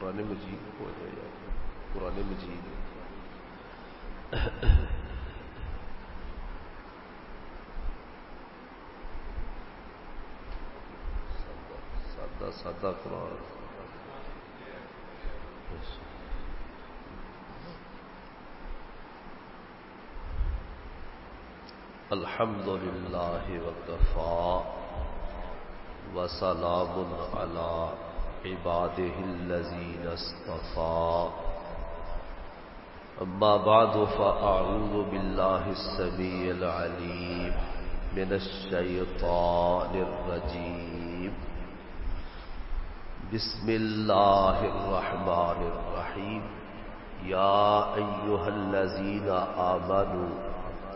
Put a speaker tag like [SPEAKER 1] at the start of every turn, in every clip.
[SPEAKER 1] قرآن مجید ہو جائے قرآن مجید سادہ سادہ قرآن۔ الحمد لله وكفى وسلام على عباده الذين اصطفى. أما بعد، فأعوذ بالله السميع العليم من الشيطان الرجيم. بسم الله الرحمن الرحيم. يا أيها الذين آمنوا،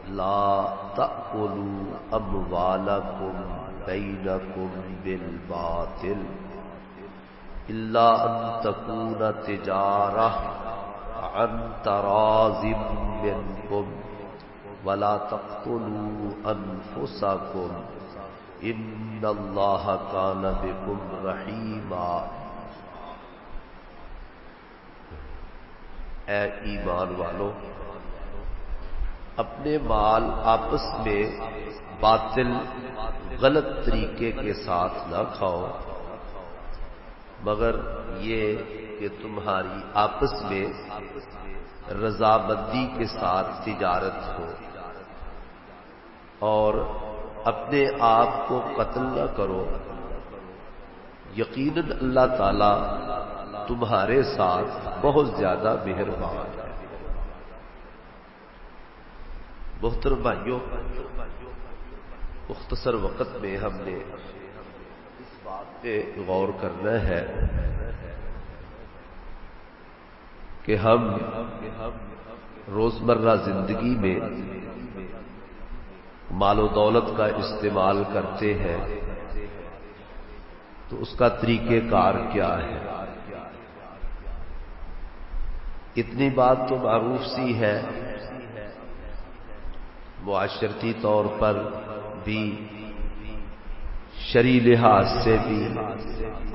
[SPEAKER 1] لا تأكلوا أموالكم بينكم بالباطل. إلا أن تكون تجارة عن تراز منكم. ولا تقتلوا أنفسكم. إن الله كان بكم رحيما. اے ایمان والو، اپنے مال آپس میں باطل غلط طریقے کے ساتھ نہ کھاؤ۔ مگر یہ کہ تمہاری آپس میں رضامندی کے ساتھ تجارت ہو اور اپنے آپ کو قتل نہ کرو۔ یقیناً اللہ تعالی تمہارے ساتھ بہت زیادہ مہربان ہے۔ محترم بھائیوں، مختصر وقت میں ہم نے پہ غور کرنا ہے کہ ہم روزمرہ زندگی میں مال و دولت کا استعمال کرتے ہیں تو اس کا طریقہ کار کیا ہے؟ اتنی بات تو معروف سی ہے۔ معاشرتی طور پر بھی شری لحاظ سے بھی،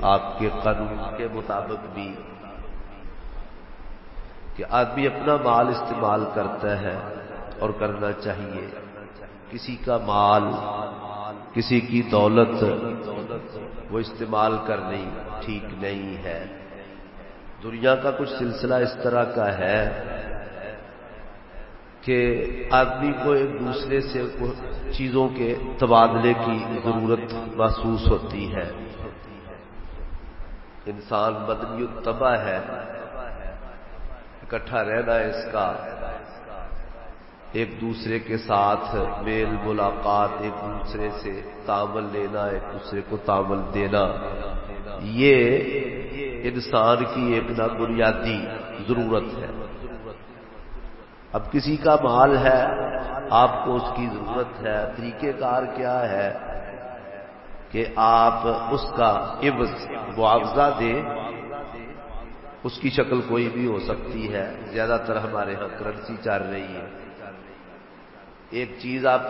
[SPEAKER 1] آپ کے قانون کے مطابق بھی، کہ آدمی اپنا مال استعمال کرتا ہے اور کرنا چاہیے۔ کسی کا مال، کسی کی دولت وہ استعمال کرنی ٹھیک نہیں ہے۔ دنیا کا کچھ سلسلہ اس طرح کا ہے کہ آدمی کو ایک دوسرے سے چیزوں کے تبادلے کی ضرورت محسوس ہوتی ہے۔ انسان بدنی تباہ ہے، اکٹھا رہنا اس کا۔ ایک دوسرے کے ساتھ میل ملاقات، ایک دوسرے سے تعمل لینا، ایک دوسرے کو تعمل دینا۔ یہ انسان کی ایک نہ بنیادی ضرورت ہے۔ اب کسی کا مال ہے آپ کو اس کی ضرورت ہے، طریقہ کار کیا ہے کہ آپ اس کا عبض معاوضہ دیں۔ اس کی شکل کوئی بھی ہو سکتی ہے۔ زیادہ تر ہمارے یہاں کرنسی چل رہی ہے۔ ایک چیز آپ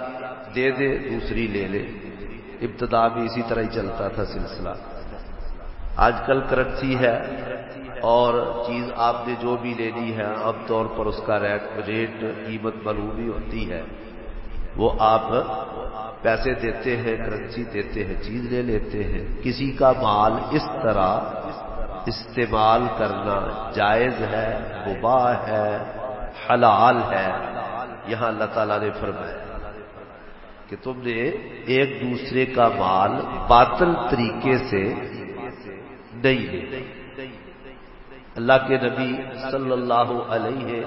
[SPEAKER 1] دے دیں، دوسری لے لیں۔ ابتدا بھی اسی طرح ہی چلتا تھا سلسلہ۔ آج کل کرنسی ہے اور چیز آپ نے جو بھی لینی ہے، عام طور پر اس کا ریٹ قیمت معلومی ہوتی ہے۔ وہ آپ پیسے دیتے ہیں، کرنسی دیتے ہیں، چیز لے لیتے ہیں۔ کسی کا مال اس طرح استعمال کرنا جائز ہے، مباح ہے، حلال ہے۔ یہاں اللہ تعالیٰ نے فرمایا کہ تم نے ایک دوسرے کا مال باطل طریقے سے نہیں لے اللہ کے نبی صلی اللہ علیہ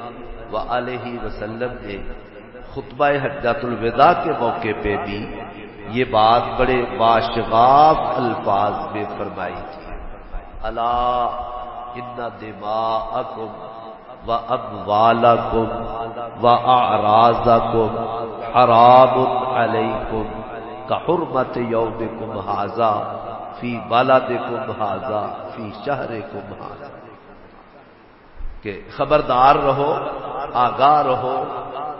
[SPEAKER 1] و وسلم نے خطبہ حجات الوداع کے موقع پہ بھی یہ بات بڑے باشغاف الفاظ میں فرمائی تھی۔ اللہ ان دماغکم و اموالکم و اعراضکم حرام علیکم کا حرمت یومکم حاضا فی بالادکم حاضا فی شہرکم حاضا کہ خبردار رہو، آگاہ رہو،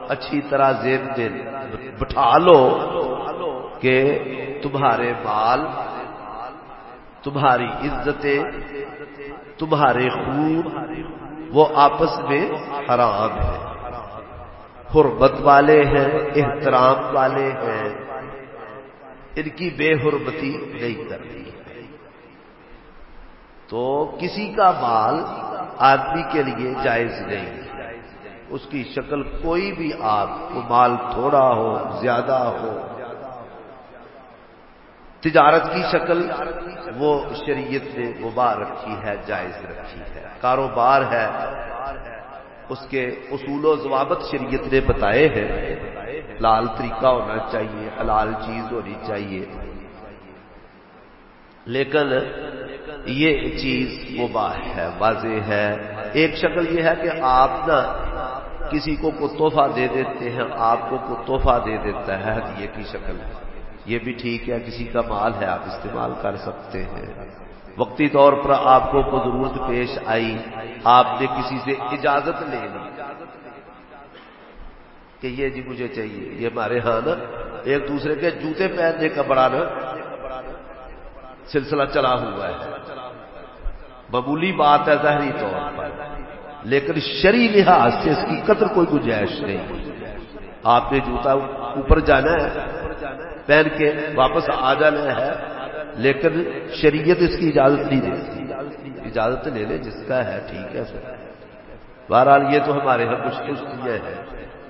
[SPEAKER 1] اچھی طرح زیر دل بٹھا لو کہ تمہارے بال، تمہاری عزتیں، تمہارے خون، وہ آپس میں حرام ہے حرمت والے ہیں، احترام والے ہیں۔ ان کی بے حرمتی نہیں کرنی تو کسی کا مال آدمی کے لیے جائز نہیں۔ اس کی شکل کوئی بھی آپ کو مال تھوڑا ہو، زیادہ ہو، تجارت کی شکل وہ شریعت نے وبا رکھی ہے، جائز رکھی ہے۔ کاروبار ہے۔ اس کے اصول و ضوابط شریعت نے بتائے ہیں۔ لال طریقہ ہونا چاہیے، حلال چیز ہونی چاہیے۔ لیکن یہ چیز مباح ہے، واضح ہے۔ ایک شکل یہ ہے کہ آپ نا کسی کو کو تحفہ دے دیتے ہیں، آپ کو کو تحفہ دے دیتا ہے ہدیے کی شکل یہ بھی ٹھیک ہے، کسی کا مال ہے، آپ استعمال کر سکتے ہیں۔ وقتی طور پر آپ کو کوئی ضرورت پیش آئی، آپ نے کسی سے اجازت لے لی۔ کہ یہ جی مجھے چاہیے، یہ ہمارے ہاں نا، ایک دوسرے کے جوتے پہننے کا بڑا نا، سلسلہ چلا ہوا ہے۔ معمولی بات ہے ظاہری طور پر، لیکن شری لحاظ سے اس کی قدر کوئی گنجائش نہیں۔ آپ نے جوتا اوپر جانا ہے، پہن کے واپس آ جانا ہے، لیکن شریعت اس کی اجازت نہیں دیتی۔ اجازت لے لے جس کا ہے، ٹھیک ہے سر۔ بہرحال یہ تو ہمارے یہاں کچھ کچھ یہ ہے۔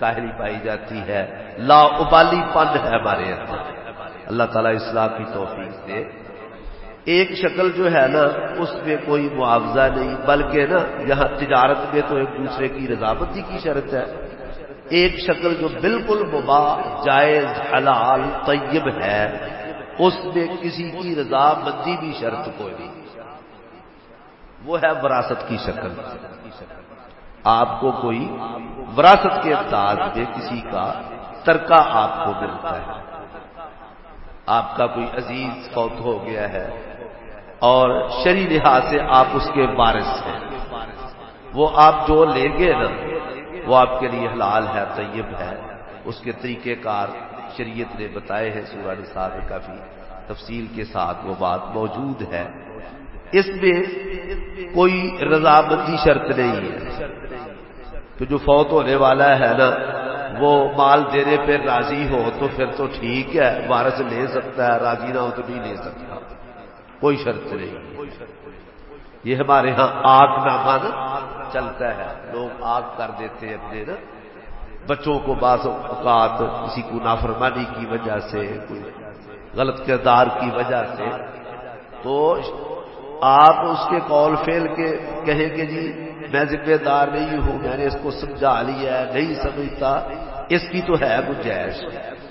[SPEAKER 1] کاہلی پائی جاتی ہے۔ لا ابالی پن ہے ہمارے یہاں۔ اللہ تعالیٰ اصلاح کی توفیق دے۔ ایک شکل جو ہے نا، اس میں کوئی معاوضہ نہیں، بلکہ نا، یہاں تجارت میں تو ایک دوسرے کی رضامندی کی شرط ہے۔ ایک شکل جو بالکل مباح، جائز، حلال، طیب ہے، اس میں کسی کی رضامندی بھی شرط کوئی نہیں۔ وہ ہے وراثت کی شکل۔ آپ کو کوئی وراثت کے انداز میں کسی کا ترکہ آپ کو ملتا ہے۔ آپ کا کوئی عزیز فوت ہو گیا ہے اور شری لحاظ سے آپ اس کے بارش ہیں۔ وہ آپ جو لیں گے نا، وہ آپ کے لیے حلال ہے، طیب ہے۔ اس کے طریقہ کار شریعت نے بتائے ہیں سورہ نساء میں کافی تفصیل کے ساتھ وہ بات موجود ہے۔ اس میں کوئی رضامندی شرط نہیں ہے۔ کہ جو فوت ہونے والا ہے نا، وہ مال دینے پہ راضی ہو تو پھر تو ٹھیک ہے، وارث لے سکتا ہے، راضی نہ ہو تو نہیں لے سکتا۔ کوئی شرط نہیں۔ یہ ہمارے ہاں آگ نامہ نا چلتا ہے۔ لوگ آگ کر دیتے ہیں اپنے نا۔ بچوں کو بعض اوقات کسی کو نافرمانی کی وجہ سے، کوئی غلط کردار کی وجہ سے۔ تو آپ اس کے کال فیل کے کہیں کہ جی میں ذمہ دار نہیں ہوں، میں نے اس کو سمجھا لیا ہے، نہیں سمجھتا، اس کی تو ہے گنجائش۔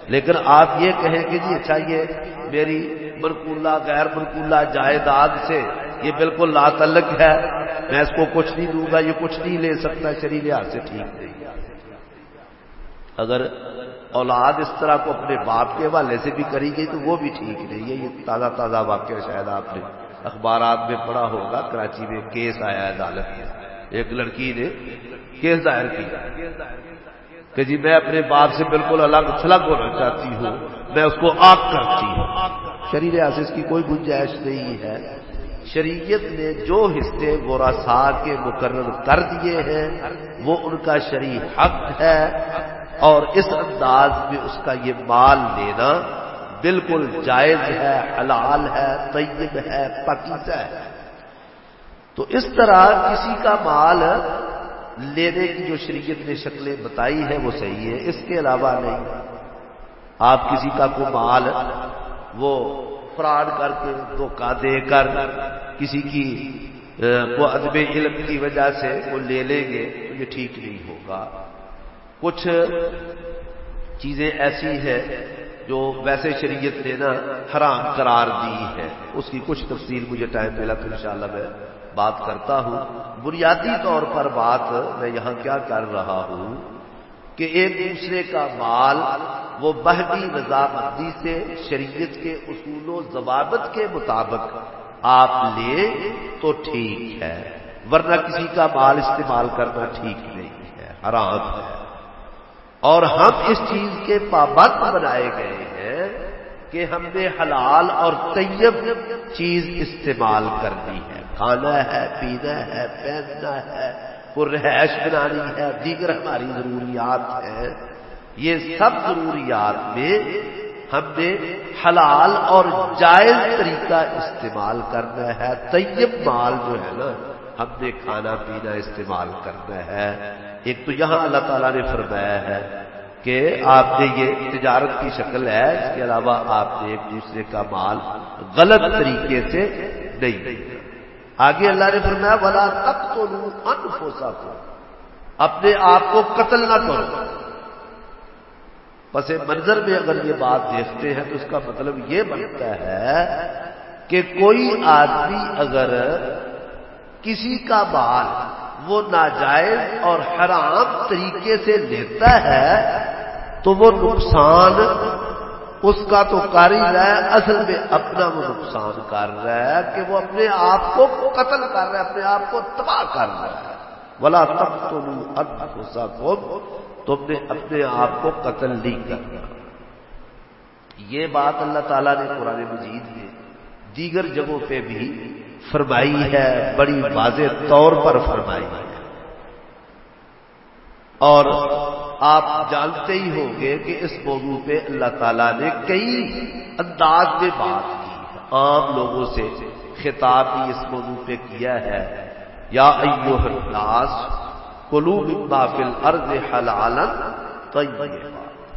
[SPEAKER 1] لیکن آپ یہ کہیں کہ جی اچھا یہ میری منقولہ، غیر منقولہ جائیداد سے یہ بالکل لا تعلق ہے، میں اس کو کچھ نہیں دوں گا، یہ کچھ نہیں لے سکتا شریر لحاظ سے ٹھیک نہیں۔ اگر اولاد اس طرح کو اپنے باپ کے حوالے سے بھی کری گئی تو وہ بھی ٹھیک نہیں ہے، یہ تازہ تازہ واقعہ شاید آپ نے۔ اخبارات میں پڑھا ہوگا، کراچی میں کیس آیا عدالت میں۔ ایک لڑکی نے کیس دائر کیا۔ کہ جی میں اپنے باپ سے بالکل الگ، تھلگ ہونا چاہتی ہوں، میں اس کو آگ کرتی ہوں۔ شریر اس کی کوئی گنجائش نہیں ہے۔ شریعت نے جو حصے ورثا کے مقرر کر دیے ہیں، وہ ان کا شریع حق ہے۔ اور اس انداز میں اس کا یہ مال لینا بالکل جائز ہے، حلال ہے، طیب ہے پکیزہ ہے۔ تو اس طرح کسی کا مال لینے کی جو شریعت نے شکلیں بتائی ہے وہ صحیح ہے اس کے علاوہ نہیں۔ آپ کسی کا کو مال وہ فراڈ کر کے دھوکہ دے کر کسی کی وہ ادب علم کی وجہ سے وہ لے لیں گے، تو یہ ٹھیک نہیں ہوگا۔ کچھ چیزیں ایسی ہیں جو ویسے شریعت نے نا حرام قرار دی ہے۔ اس کی کچھ تفصیل مجھے ٹائم ملا تو انشاءاللہ میں بات کرتا ہوں۔ بنیادی طور پر بات میں یہاں کیا کر رہا ہوں کہ ایک دوسرے کا مال وہ بہنی رضامندی سے شریعت کے اصول و ضوابط کے مطابق آپ لے تو ٹھیک ہے، ورنہ کسی کا مال استعمال کرنا ٹھیک نہیں ہے، حرام ہے۔ اور ہم اس چیز کے پابند بنائے گئے ہیں کہ ہم نے حلال اور طیب چیز استعمال کرنی ہے۔ کھانا ہے، پینا ہے پہننا ہے رہائش بنانی ہے، دیگر ہماری ضروریات ہیں۔ یہ سب ضروریات میں ہم نے حلال اور جائز طریقہ استعمال کرنا ہے۔ طیب مال جو ہے نا، ہم نے کھانا، پینا استعمال کرنا ہے۔ ایک تو یہاں اللہ تعالیٰ نے فرمایا ہے کہ آپ نے یہ تجارت کی شکل ہے، اس کے علاوہ آپ نے ایک دوسرے کا مال غلط طریقے سے نہیں۔ آگے اللہ نے فرمایا بلا تب تو لوں انفوسا کو اپنے آپ کو قتل نہ کرو۔ پس منظر میں اگر یہ بات دیکھتے ہیں تو اس کا مطلب یہ بنتا ہے کہ کوئی آدمی اگر کسی کا مال وہ ناجائز اور حرام طریقے سے لیتا ہے، تو وہ نقصان اس کا تو کر ہی رہا ہے، اصل میں اپنا وہ نقصان کر رہا ہے کہ وہ اپنے آپ کو قتل کر رہا ہے، اپنے آپ کو تباہ کر رہا ہے۔ بلا تب تو تم نے اپنے آپ کو قتل نہیں کرنا۔ یہ بات اللہ تعالیٰ نے قرآن مجید میں دیگر جگہوں پہ بھی فرمائی ہے، بڑی واضح طور پر فرمائی ہے۔ اور آپ جانتے ہی ہوں گے کہ اس موضوع پہ اللہ تعالیٰ نے کئی انداز میں بات کی ہے۔ عام لوگوں سے خطاب بھی اس موضوع پہ کیا ہے۔ یا ایو الناس قلوب بافل ارض حلالن طیبا۔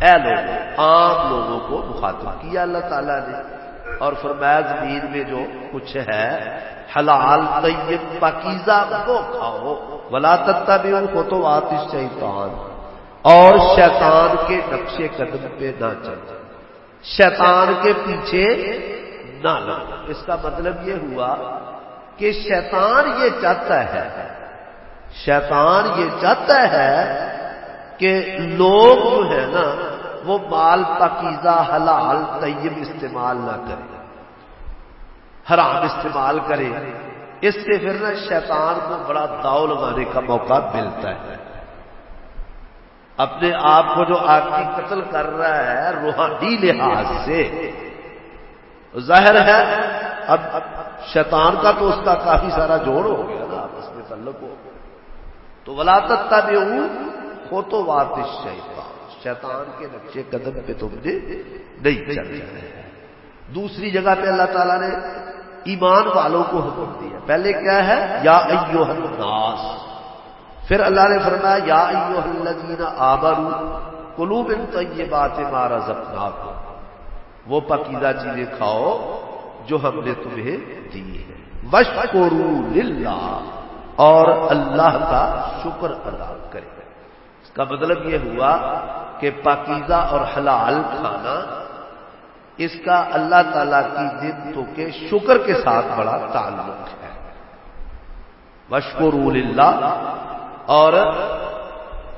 [SPEAKER 1] اے لوگ عام لوگوں کو مخاطب کیا اللہ تعالیٰ نے؟ اور فرمایا، زمین میں جو کچھ ہے، حلال، طیب، پاکیزہ، وہ کھاؤ۔ ولا تتا بھی ان کو تو آتش شیطان اور شیطان کے نقشے قدم پہ نہ چل شیطان کے پیچھے نہ لگو اس کا مطلب یہ ہوا کہ شیطان یہ چاہتا ہے، شیطان یہ چاہتا ہے کہ لوگ جو ہے نا وہ مال پاکیزہ، حلال، طیب استعمال نہ کریں حرام استعمال کرے۔ اس سے پھر نا شیطان کو بڑا داؤ لگانے کا موقع ملتا ہے۔ اپنے آپ کو جو آدمی قتل کر رہا ہے، روحانی لحاظ سے۔ ظاہر ہے، اب شیطان کا تو اس کا کافی سارا جوڑ ہو گیا نا، آپس میں تعلق ہو تو ولاطت کا بھی ہوں تو واپس شیطان۔ شیطان کے نقشے قدم پہ تم نے نہیں چل جائے دوسری جگہ پہ اللہ تعالیٰ نے ایمان والوں کو حکم دیا۔ پہلے کیا ہے؟ یا ایو الناس۔ پھر اللہ نے فرمایا، یا ایو الذین آمنوا قلوب طیبات ما رزقناکم۔ وہ پکیزہ چیزیں کھاؤ جو ہم نے تمہیں دی ہے وشکرو للہ۔ اور اللہ کا شکر ادا کرے کا مطلب یہ ہوا کہ پاکیزہ اور حلال کھانا اس کا اللہ تعالی کی جدتوں کے شکر کے ساتھ بڑا تعلق ہے۔ مشکور اللہ اور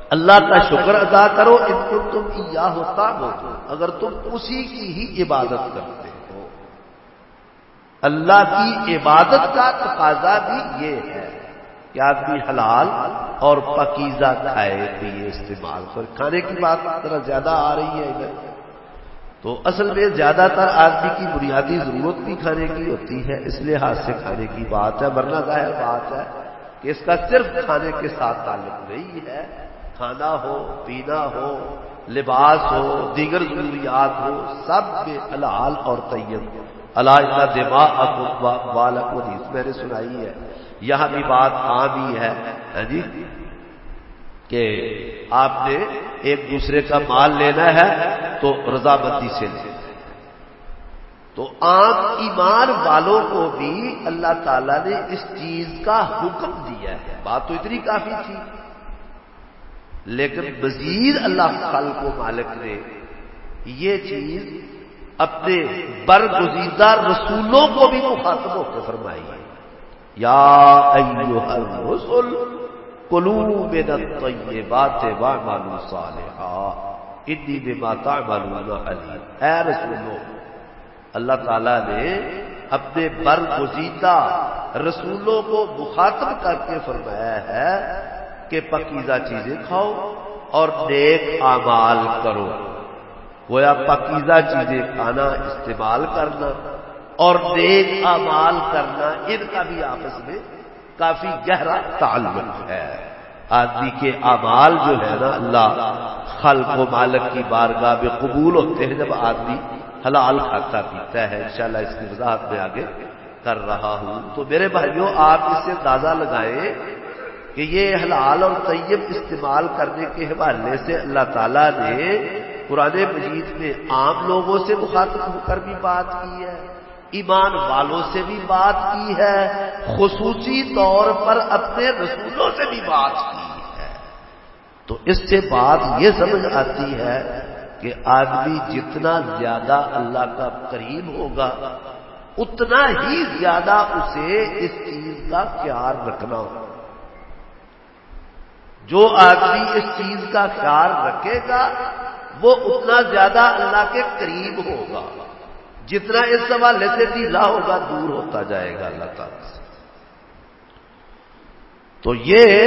[SPEAKER 1] اللہ کا شکر ادا کرو، ان کو تم یا ہوتا ہو اگر تم اسی کی ہی عبادت کرتے ہو۔ اللہ کی عبادت کا تقاضا بھی یہ ہے۔ کہ آدمی حلال اور پکیزہ کھائے پیے استعمال کر کھانے کی بات ذرا زیادہ آ رہی ہے ادھر۔ تو اصل میں زیادہ تر آدمی کی بنیادی ضرورت بھی کھانے کی ہوتی ہے، اس لحاظ سے کھانے کی بات ہے۔ ورنہ ظاہر بات ہے کہ اس کا صرف کھانے کے ساتھ تعلق نہیں ہے۔ کھانا ہو، پینا ہو، لباس ہو، دیگر ضروریات ہو، سب میں الحال اور طیب۔ اللہ دماغ والا کو میں نے سنائی ہے۔ یہاں ہاں بھی بات عام ہی ہے۔ جی؟ کہ آپ نے ایک دوسرے کا مال لینا ہے تو رضامندی سے لے تو عام ایمان والوں کو بھی اللہ تعالی نے اس چیز کا حکم دیا ہے۔ بات تو اتنی کافی تھی۔ لیکن مزید اللہ خالق کو مالک نے یہ چیز اپنے برگزیدہ رسولوں کو بھی مخاطب ہو کے فرمائی ہے۔ یا ایوہ الرسول کلو من الطیبات وعملوا صالحا، انی بما تعملون علیم۔ اے رسولو اللہ تعالی نے اپنے برگزیدہ رسولوں کو مخاطب کر کے فرمایا ہے کہ پکیزہ چیزیں کھاؤ اور نیک اعمال کرو۔ گویا پاکیزہ چیزیں کھانا استعمال کرنا اور نیک اعمال کرنا ان کا بھی آپس میں کافی گہرا تعلق ہے۔ آدمی کے اعمال جو ہے نا، اللہ خلق و مالک کی بارگاہ میں قبول ہوتے ہیں جب آدمی حلال کھاتا پیتا ہے۔ انشاءاللہ اس کی وضاحت میں آگے کر رہا ہوں۔ تو میرے بھائیوں، آپ اس سے اندازہ لگائیں کہ یہ حلال اور طیب استعمال کرنے کے حوالے سے اللہ تعالیٰ نے قرآن مجید میں عام لوگوں سے مخاطب ہو کر بھی بات کی ہے۔ ایمان والوں سے بھی بات کی ہے، خصوصی طور پر اپنے رسولوں سے بھی بات کی ہے۔ تو اس سے بات یہ سمجھ آتی ہے کہ آدمی جتنا زیادہ اللہ کا قریب ہوگا، اتنا ہی زیادہ اسے اس چیز کا خیال رکھنا ہوگا۔ جو آدمی اس چیز کا خیال رکھے گا، وہ اتنا زیادہ اللہ کے قریب ہوگا۔ جتنا اس حوالے سے ڈھیلا ہوگا، دور ہوتا جائے گا اللہ تعالی سے۔ تو یہ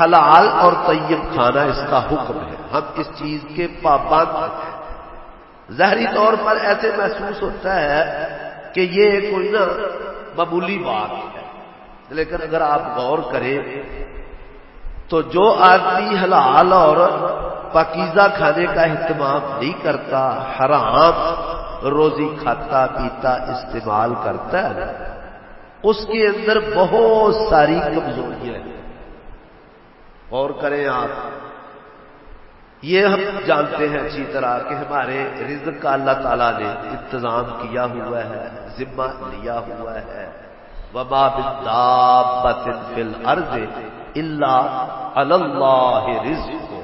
[SPEAKER 1] حلال اور طیب کھانا اس کا حکم ہے۔ ہم اس چیز کے پابند ہیں۔ ظاہری طور پر ایسے محسوس ہوتا ہے کہ یہ کوئی نا معمولی بات ہے۔ لیکن اگر آپ غور کریں تو جو آدمی حلال اور پاکیزہ کھانے کا اہتمام نہیں کرتا، حرام روزی کھاتا پیتا استعمال کرتا ہے، اس کے اندر بہت ساری کمزوریاں ہیں۔ اور کریں آپ، یہ ہم جانتے ہیں اچھی طرح کہ ہمارے رزق کا اللہ تعالیٰ نے انتظام کیا ہوا ہے، ذمہ لیا ہوا ہے۔ وبا فل ارض اللہ اللہ رزق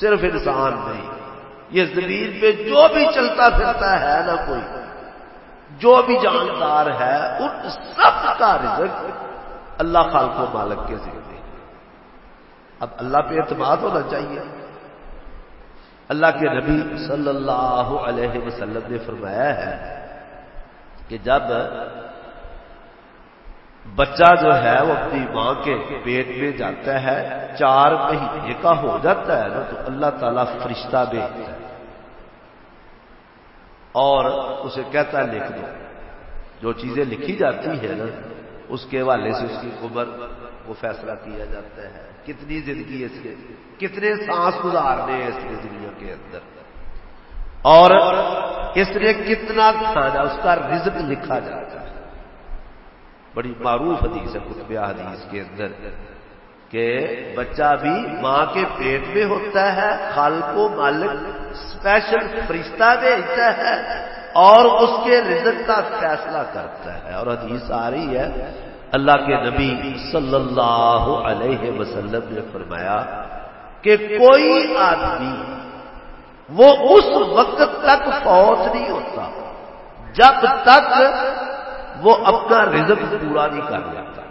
[SPEAKER 1] صرف انسان نہیں یہ زمین پہ جو بھی چلتا پھرتا ہے نا کوئی، جو بھی جاندار ہے، ان سب کا رزق اللہ خالق و مالک کے ذریعے اب اللہ پہ اعتماد ہونا چاہیے۔ اللہ کے نبی صلی اللہ علیہ وسلم نے فرمایا ہے کہ جب بچہ جو ہے وہ اپنی ماں کے پیٹ میں جاتا ہے، چار مہینے کا ہو جاتا ہے نا، تو اللہ تعالیٰ فرشتہ بھیجتا ہے۔ اور اسے کہتا ہے، لکھ دو۔ جو چیزیں لکھی جاتی ہے نا، اس کے حوالے سے اس کی عمر، وہ فیصلہ کیا جاتا ہے۔ کتنی زندگی اس کے، کتنے سانس گزارنے ہیں اس کی دنیا کے اندر۔ اور اس نے کتنا کھانا، اس کا رزق لکھا جاتا ہے۔ بڑی معروف حدیث ہے کتب حدیث کے اندر کہ بچہ بھی ماں کے پیٹ میں ہوتا ہے، خال کو مالک اسپیشل فرشتہ بھیجتا ہے اور اس کے رزق کا فیصلہ کرتا ہے۔ اور حدیث آ رہی ہے، اللہ کے نبی صلی اللہ علیہ وسلم نے فرمایا کہ کوئی آدمی وہ اس وقت تک فوت نہیں ہوتا، جب تک وہ اپنا رزق پورا نہیں کر لیتا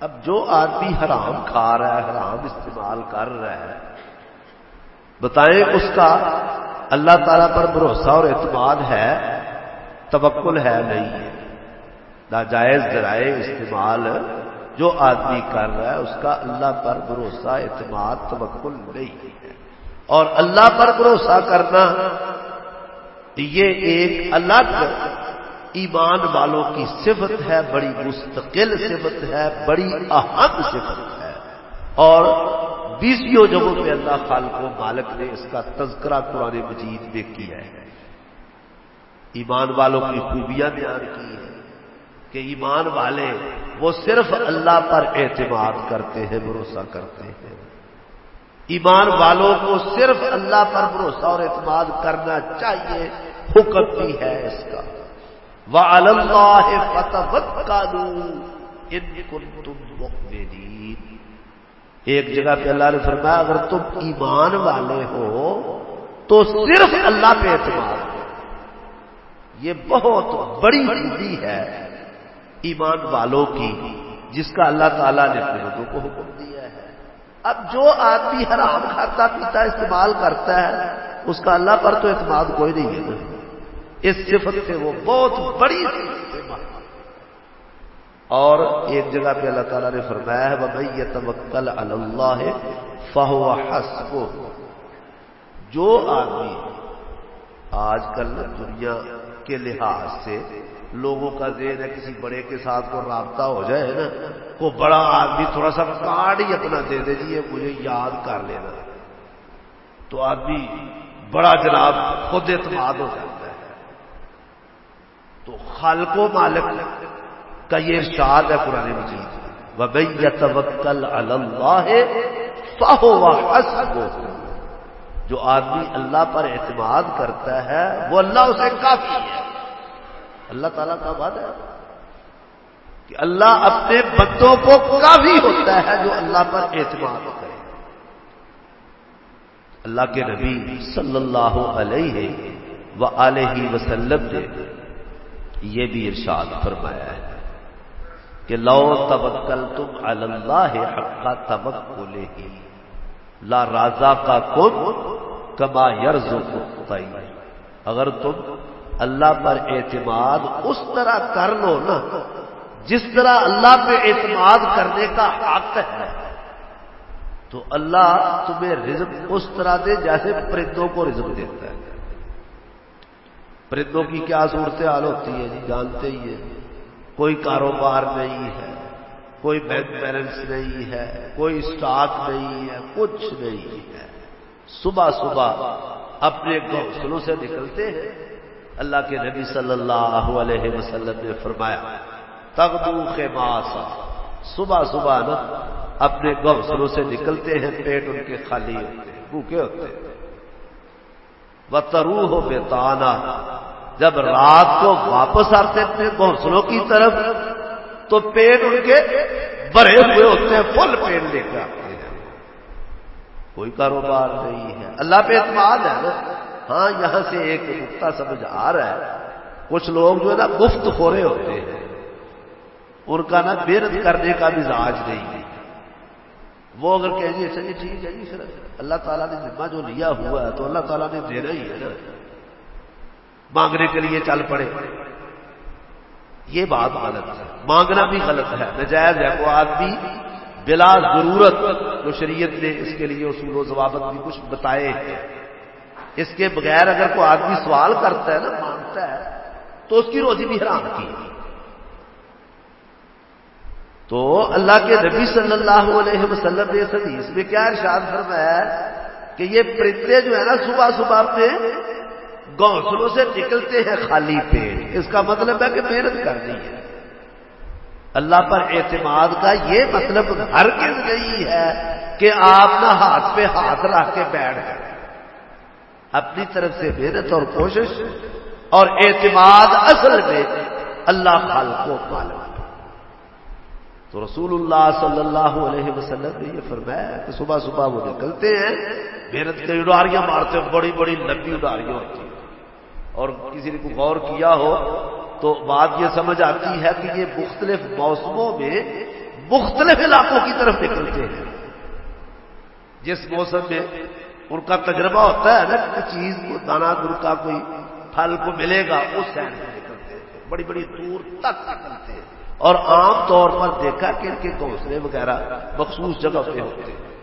[SPEAKER 1] اب جو آدمی حرام کھا رہا ہے، حرام استعمال کر رہا ہے، بتائیں اس کا اللہ تعالی پر بھروسہ اور اعتماد ہے، توکل ہے نہیں؟ ناجائز ذرائع استعمال جو آدمی کر رہا ہے، اس کا اللہ پر بھروسہ، اعتماد، توکل نہیں ہے۔ اور اللہ پر بھروسہ کرنا، یہ ایک الگ ایمان والوں کی صفت ہے، بڑی مستقل صفت ہے، بڑی اہم صفت ہے۔ اور بیسوں جگہوں پہ اللہ خالق و مالک نے اس کا تذکرہ قرآن مجید میں کیا ہے۔ ایمان والوں کی خوبیاں بیان کی ہیں کہ ایمان والے وہ صرف اللہ پر اعتماد کرتے ہیں، بھروسہ کرتے ہیں۔ ایمان والوں کو صرف اللہ پر بھروسہ اور اعتماد کرنا چاہیے، حکم بھی ہے اس کا۔ اللہ ایک جگہ پہ اللہ نے فرمایا، اگر تم ایمان والے ہو، تو صرف اللہ پہ اعتماد۔ ہو یہ بہت بڑی خوبی ہے ایمان والوں کی، جس کا اللہ تعالیٰ نے اپنے کو حکم دیا ہے۔ اب جو آدمی حرام کھاتا پیتا استعمال کرتا ہے، اس کا اللہ پر تو اعتماد کوئی نہیں ہے۔ اس صفت سے وہ بہت بڑی اور ایک جگہ پہ اللہ تعالیٰ نے فرمایا ہے بھائی یہ توکل اللہ فہو حسب جو آدمی آج کل دنیا کے لحاظ سے لوگوں کا ذہن ہے، کسی بڑے کے ساتھ کو رابطہ ہو جائے نا، وہ بڑا آدمی تھوڑا سا کارڈ ہی اپنا دے دے جی مجھے یاد کر لینا۔ تو آدمی بڑا جناب خود اعتماد ہو جاتا ہے۔ تو خالق و مالک کا یہ ارشاد ہے پرانے مجید۔ وبیتوکل اللہ فہو جو آدمی اللہ پر اعتماد کرتا ہے، وہ اللہ اسے کافی ہے۔ اللہ تعالیٰ کا بات ہے کہ اللہ اپنے بندوں کو کافی ہوتا ہے جو اللہ پر اعتماد کرے۔ اللہ کے نبی صلی اللہ علیہ و علیہ وسلم نے یہ بھی ارشاد فرمایا ہے کہ لو تبکل تم اللہ حق کا تبک ہی لا رازا کا کم کما یرز اگر تم اللہ پر اعتماد اس طرح کر لو نا، جس طرح اللہ پہ اعتماد کرنے کا حق ہے، تو اللہ تمہیں رزق اس طرح دے جیسے پرندوں کو رزق دیتا ہے۔ پرندوں کی کیا صورت حال ہوتی ہے جی؟ جانتے ہی ہیں۔ کوئی کاروبار نہیں ہے، کوئی بینک بیلنس نہیں ہے، کوئی اسٹاک نہیں ہے، کچھ نہیں ہے۔ صبح صبح اپنے گھونسلوں سے نکلتے ہیں۔ اللہ کے نبی صلی اللہ علیہ وسلم نے فرمایا، تغدو کے ماسا صبح صبح نا اپنے گھونسلوں سے نکلتے ہیں، پیٹ ان کے خالی ہوتے ہیں، بھوکے ہوتے ہیں۔ وہ ترو ہو بے جب رات کو واپس آتے اپنے گھونسلوں کی طرف، تو پیٹ ان کے بھرے ہوئے ہوتے ہیں فل پیٹ لے کے آتے ہیں۔ کوئی کاروبار نہیں ہے۔ اللہ پہ اعتماد ہے۔ نا ہاں یہاں سے ایک نقطہ سمجھ آ رہا ہے۔ کچھ لوگ جو ہے نا مفت خورے ہوتے ہیں۔ ان کا نا، محنت کرنے کا مزاج نہیں ہے۔ وہ اگر کہ جی اچھا جی ٹھیک ہے جی سر، اللہ تعالیٰ نے ذمہ جو لیا ہوا ہے تو اللہ تعالیٰ نے دینا ہی ہے نا مانگنے کے لیے چل پڑے۔ یہ بات غلط ہے۔ مانگنا بھی غلط ہے۔ نجائز ہے۔ وہ آدمی بلا ضرورت جو شریعت نے اس کے لیے اصول و ضوابط بھی کچھ بتائے اس کے بغیر اگر کوئی آدمی سوال کرتا ہے نا، مانگتا ہے، تو اس کی روزی بھی حرام کی۔ تو اللہ کے نبی صلی اللہ علیہ وسلم نے حدیث میں کیا ارشاد فرمایا کہ یہ پرندے جو ہے نا، صبح صبح پہ گوسلوں سے نکلتے ہیں خالی پیٹ۔ اس کا مطلب ہے کہ محنت کرنی ہے۔ اللہ پر اعتماد کا یہ مطلب ہر کس نہیں ہے کہ آپ نہ ہاتھ پہ ہاتھ رکھ کے بیٹھ گئے اپنی طرف سے محنت اور کوشش اور اعتماد اصل میں اللہ خال کو معلوم تو رسول اللہ صلی اللہ علیہ وسلم نے یہ فرمایا کہ صبح صبح وہ نکلتے ہیں، محنت کے اڈاریاں مارتے بڑی بڑی لمبی اڈاریاں ہوتی ہیں۔ اور کسی نے کو غور کیا ہو تو بات یہ سمجھ آتی ہے کہ یہ مختلف موسموں میں مختلف علاقوں کی طرف نکلتے ہیں۔ جس موسم میں ان کا تجربہ ہوتا ہے نا کہ چیز کو، دانا دور کا کوئی پھل کو ملے گا، اس سائڈ سے نکلتے ہیں۔ بڑی بڑی دور تک نکلتے ہیں۔ اور عام طور پر دیکھا کہ ان کے گھونسلے وغیرہ مخصوص جگہ پہ ہوتے ہیں۔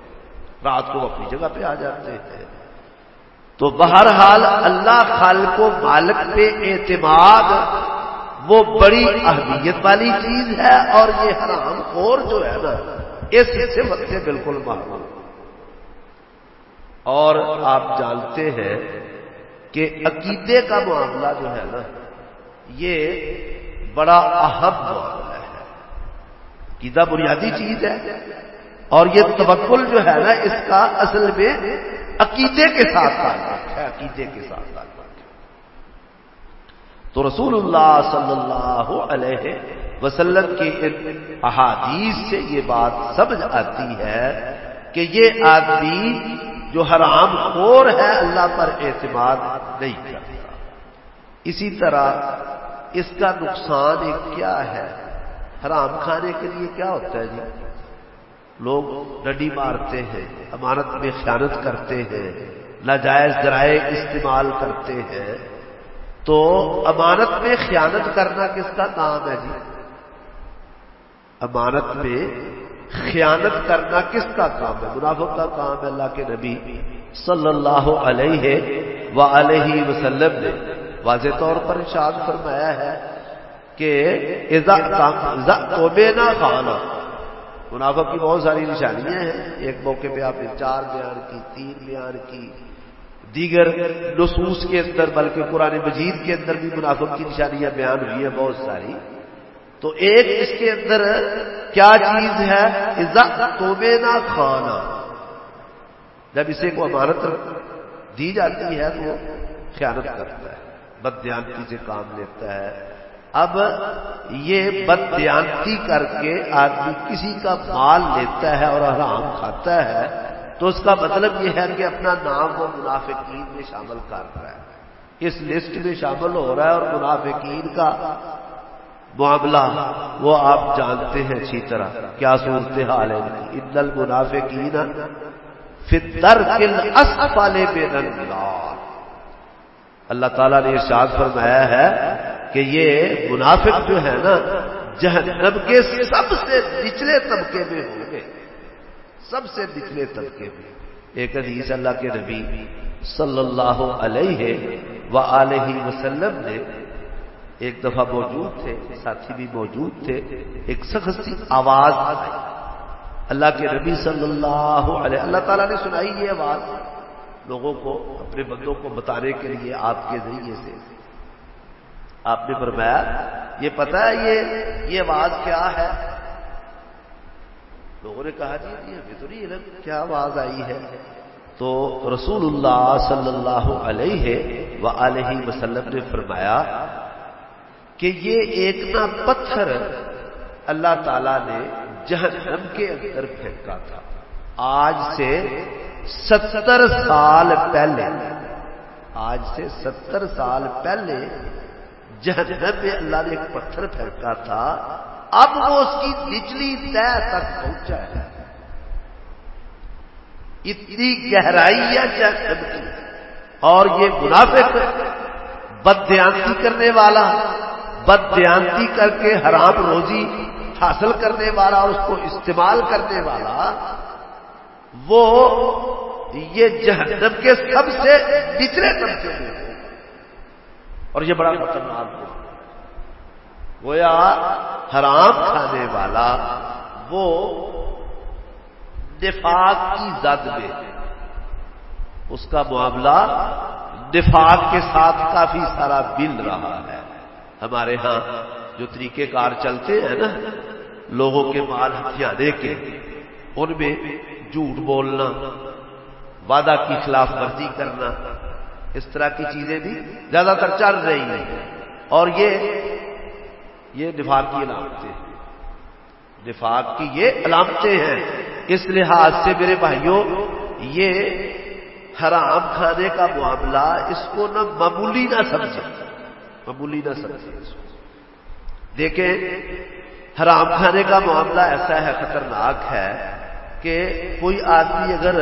[SPEAKER 1] رات کو اپنی جگہ پہ آ جاتے ہیں۔ تو بہرحال اللہ خالق و مالک پہ اعتماد وہ بڑی اہمیت والی چیز ہے اور یہ حرام اور جو ہے نا، اس صفت سے بالکل معلوم اور آپ جانتے ہیں کہ عقیدے کا معاملہ جو ہے نا، یہ بڑا اہم معاملہ ہے۔ عقیدہ بنیادی چیز ہے۔ اور یہ تبکل جو ہے نا، اس کا اصل میں عقیدے کے ساتھ تعلق ہے، عقیدے کے ساتھ تعلق ہے۔ تو رسول اللہ صلی اللہ علیہ وسلم کی احادیث سے یہ بات سمجھ آتی ہے کہ یہ آدمی جو حرام خور ہے، اللہ پر اعتماد نہیں کرتا۔ اسی طرح اس کا نقصان ایک کیا ہے؟ حرام کھانے کے لیے کیا ہوتا ہے جی؟ لوگ ڈڈی مارتے ہیں، امانت میں خیانت کرتے ہیں، ناجائز ذرائع استعمال کرتے ہیں۔ تو امانت میں خیانت کرنا کس کا کام ہے جی؟ امانت میں خیانت کرنا کس کا کام ہے؟ منافق کا کام ہے اللہ کے نبی صلی اللہ علیہ و علیہ وسلم نے واضح طور پر ارشاد فرمایا ہے کہ توبے نہ کھانا منافق کی بہت ساری نشانیاں ہیں۔ ایک موقع پہ آپ نے چار بیان کی، تین بیان کی۔ دیگر نصوص کے اندر، بلکہ قرآن مجید کے اندر بھی منافق کی نشانیاں بیان ہوئی ہیں بہت ساری۔ تو ایک اس کے اندر کیا چیز ہے؟ توبے نہ کھانا جب اسے کو امانت دی جاتی ہے تو خیانت کرتا ہے۔ بدیانتی سے کام لیتا ہے۔ اب یہ بدیانتی کر کے آدمی کسی کا مال لیتا ہے اور حرام کھاتا ہے، تو اس کا مطلب یہ ہے کہ اپنا نام وہ منافقین میں شامل کر رہا ہے۔ اس لسٹ میں شامل ہو رہا ہے اور منافقین کا معاملہ وہ آپ جانتے ہیں اچھی طرح۔ کیا صورت حال ہے ان المنافقین فطر والے بے اللہ تعالیٰ نے ارشاد فرمایا ہے کہ یہ منافق جو ہے نا، جہنم کے سب سے نچلے طبقے میں ہوں گے۔ سب سے نچلے طبقے میں۔ ایک حدیث اللہ کے نبی صلی اللہ علیہ و وسلم نے ایک دفعہ موجود تھے، ساتھی بھی موجود تھے، ایک سخت سی آواز آئی۔ اللہ کے نبی صلی اللہ علیہ، اللہ تعالیٰ نے سنائی یہ آواز۔ لوگوں کو، اپنے بندوں کو بتانے کے لیے، آپ کے ذریعے سے۔ آپ نے فرمایا، یہ پتا ہے، یہ یہ آواز کیا ہے؟ لوگوں نے کہا جی یہ ہمیں علم، کیا آواز آئی ہے؟ تو رسول اللہ صلی اللہ علیہ و وسلم نے فرمایا کہ یہ ایک نا پتھر اللہ تعالی نے جہنم کے اندر پھینکا تھا۔ آج سے ستر سال پہلے، آج سے ستر سال پہلے جہنم میں اللہ نے ایک پتھر پھینکا تھا، اب وہ اس کی نچلی طے تک پہنچا ہے۔ اتنی گہرائی ہے جہنم کی۔ اور یہ منافق بدیانتی کرنے والا بدیانتی کر کے حرام روزی حاصل کرنے والا اور اس کو استعمال کرنے والا وہ یہ جہنم کے سب سے نچلے طبقے میں اور یہ بڑا خطرناک ہو۔ گویا حرام کھانے والا وہ نفاق کی زد میں اس کا معاملہ نفاق کے ساتھ کافی سارا بل رہا ہے۔ ہمارے ہاں جو طریقے کار چلتے ہیں نا، لوگوں کے مال ہتھیانے کے، ان میں جھوٹ بولنا، وعدہ کی خلاف ورزی کرنا، اس طرح کی چیزیں بھی زیادہ تر چل رہی ہیں۔ اور یہ یہ نفاق کی علامتیں نفاق کی یہ علامتیں ہیں۔ اس لحاظ سے میرے بھائیوں، یہ حرام کھانے کا معاملہ اس کو نہ معمولی نہ سمجھے۔ معمولی نہ سمجھے دیکھیں، حرام کھانے کا معاملہ ایسا ہے، خطرناک ہے کہ کوئی آدمی اگر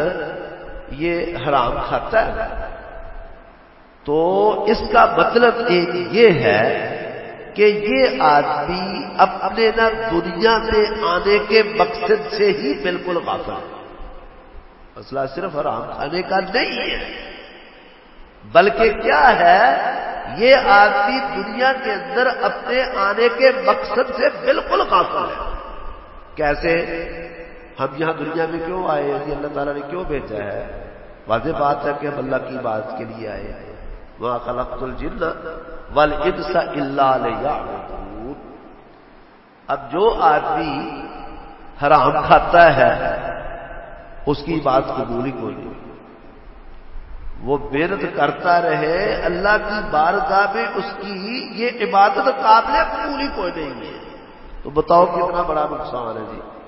[SPEAKER 1] یہ حرام کھاتا ہے، تو اس کا مطلب ایک یہ ہے کہ یہ آدمی اپنے نہ دنیا میں آنے کے مقصد سے ہی بالکل غافل ہے۔ مسئلہ صرف حرام کھانے کا نہیں ہے، بلکہ کیا ہے، یہ آدمی دنیا کے اندر اپنے آنے کے مقصد سے بالکل غافل ہے۔ کیسے؟ ہم یہاں دنیا میں کیوں آئے ہیں؟ اللہ تعالیٰ نے کیوں بھیجا ہے؟ واضح بات ہے کہ ہم اللہ کی بات کے لیے آئے ہیں۔ وہ خلقت الجن والانس الا ليعبدون۔ اب جو آدمی حرام کھاتا ہے، اس کی بات قبول ہی کوئی نہیں۔ وہ محنت کرتا رہے، اللہ کی بارگاہ میں اس کی یہ عبادت قابل قبول ہی کوئی نہیں ہے۔ تو بتاؤ کتنا بڑا نقصان ہے جی۔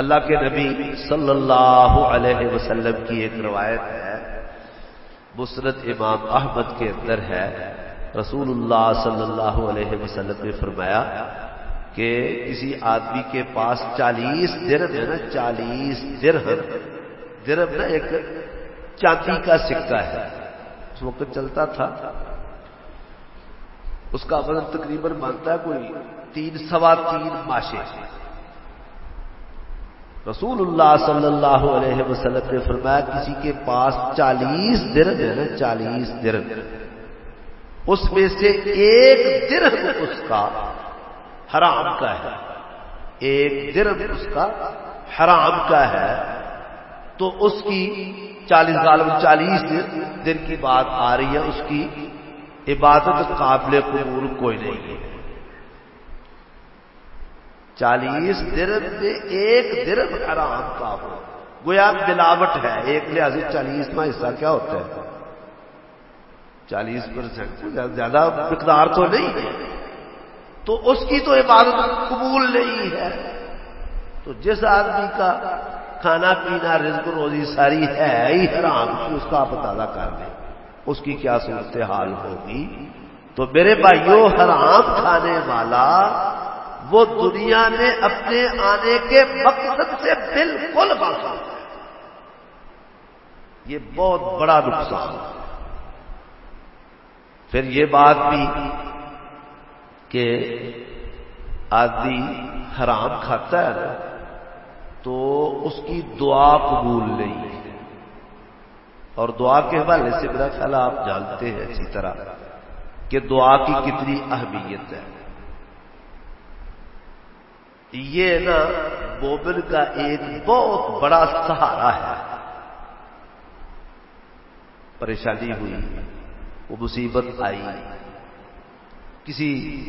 [SPEAKER 1] اللہ کے نبی صلی اللہ علیہ وسلم کی ایک روایت ہے۔ مسرت امام احمد کے اندر ہے۔ رسول اللہ صلی اللہ علیہ وسلم نے فرمایا کہ کسی آدمی کے پاس چالیس درم ہے نا، چالیس درہم۔ درم نا ایک چاندی کا سکہ ہے۔ اس وقت چلتا تھا۔ اس کا وزن تقریباً مانتا ہے کوئی تین سوا تین ماشے۔ رسول اللہ صلی اللہ علیہ وسلم نے فرمایا، کسی کے پاس چالیس درم ہے نا، چالیس درم اس میں سے ایک درم اس کا حرام کا ہے۔ ایک درم اس کا حرام کا ہے۔ تو اس کی چالیس سال چالیس دن کی بات آ رہی ہے، اس کی عبادت قابل قبول کوئی نہیں ہے۔ چالیس درم میں ایک درم حرام کا ہو۔ گویا ملاوٹ ہے، ایک لحاظ چالیسواں حصہ کیا ہوتا ہے؟ چالیس پرسینٹ زیادہ مقدار تو نہیں ہے۔ تو اس کی تو عبادت قبول نہیں ہے۔ تو جس آدمی کا کھانا پینا، رزق، روزی ساری ہے، ہی حرام کی اس کا آپ اندازہ کر لیں اس کی کیا صورت حال ہوگی؟ تو میرے بھائیوں حرام کھانے والا وہ دنیا میں اپنے آنے کے مقصد سے بالکل ہے یہ بہت بڑا نقصان۔ پھر یہ بات بھی کہ آدمی حرام کھاتا ہے نا، تو اس کی دعا قبول نہیں ہے۔ اور دعا کے حوالے سے میرا خیال آپ جانتے ہیں اچھی طرح کہ دعا کی کتنی اہمیت ہے۔ یہ نا مومن کا ایک بہت بڑا سہارا ہے۔ پریشانی ہوئی، وہ مصیبت آئی۔ کسی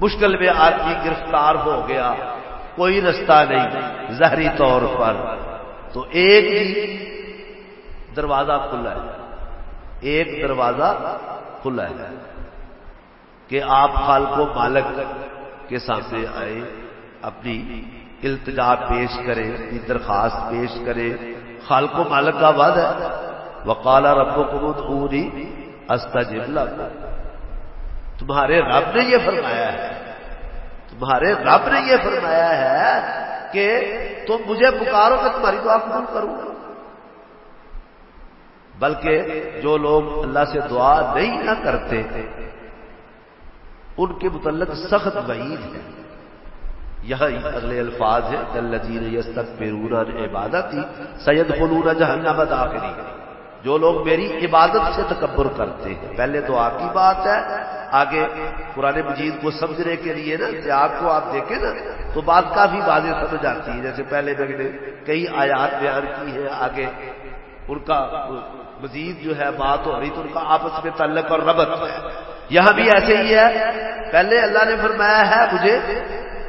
[SPEAKER 1] مشکل میں آدمی گرفتار ہو گیا، کوئی رستہ نہیں، ظاہری طور پر۔ تو ایک ہی دروازہ کھلا ہے۔ ایک دروازہ کھلا ہے کہ آپ خال کو مالک کے سامنے آئے، اپنی التجا پیش کرے، اپنی درخواست پیش کرے۔ خالق و مالک کا وعد ہے۔ وقال رب کو پوری استجب لگ تمہارے رب نے یہ فرمایا ہے، تمہارے رب نے یہ فرمایا ہے کہ تم مجھے پکارو کہ تمہاری دعا قبول کروں گا۔ بلکہ جو لوگ اللہ سے دعا نہیں نہ کرتے ان کے متعلق سخت وعید ہے۔ یہاں اگلے الفاظ ہیں دلجین یس عبادت ہی سید خلون جہنم داخلی۔ جو لوگ میری عبادت سے تکبر کرتے ہیں۔ پہلے تو آپ کی بات ہے، آگے قرآن مجید کو سمجھنے کے لیے نا آپ کو آپ دیکھیں نا، تو بات کافی واضح سمجھ آتی ہے۔ جیسے پہلے میں نے کئی آیات بیان کی ہے آگے ان کا مزید جو ہے بات ہو رہی، تو ان کا آپس میں تعلق اور ربط ہے۔ یہاں بھی ایسے ہی ہے۔ پہلے اللہ نے فرمایا ہے، مجھے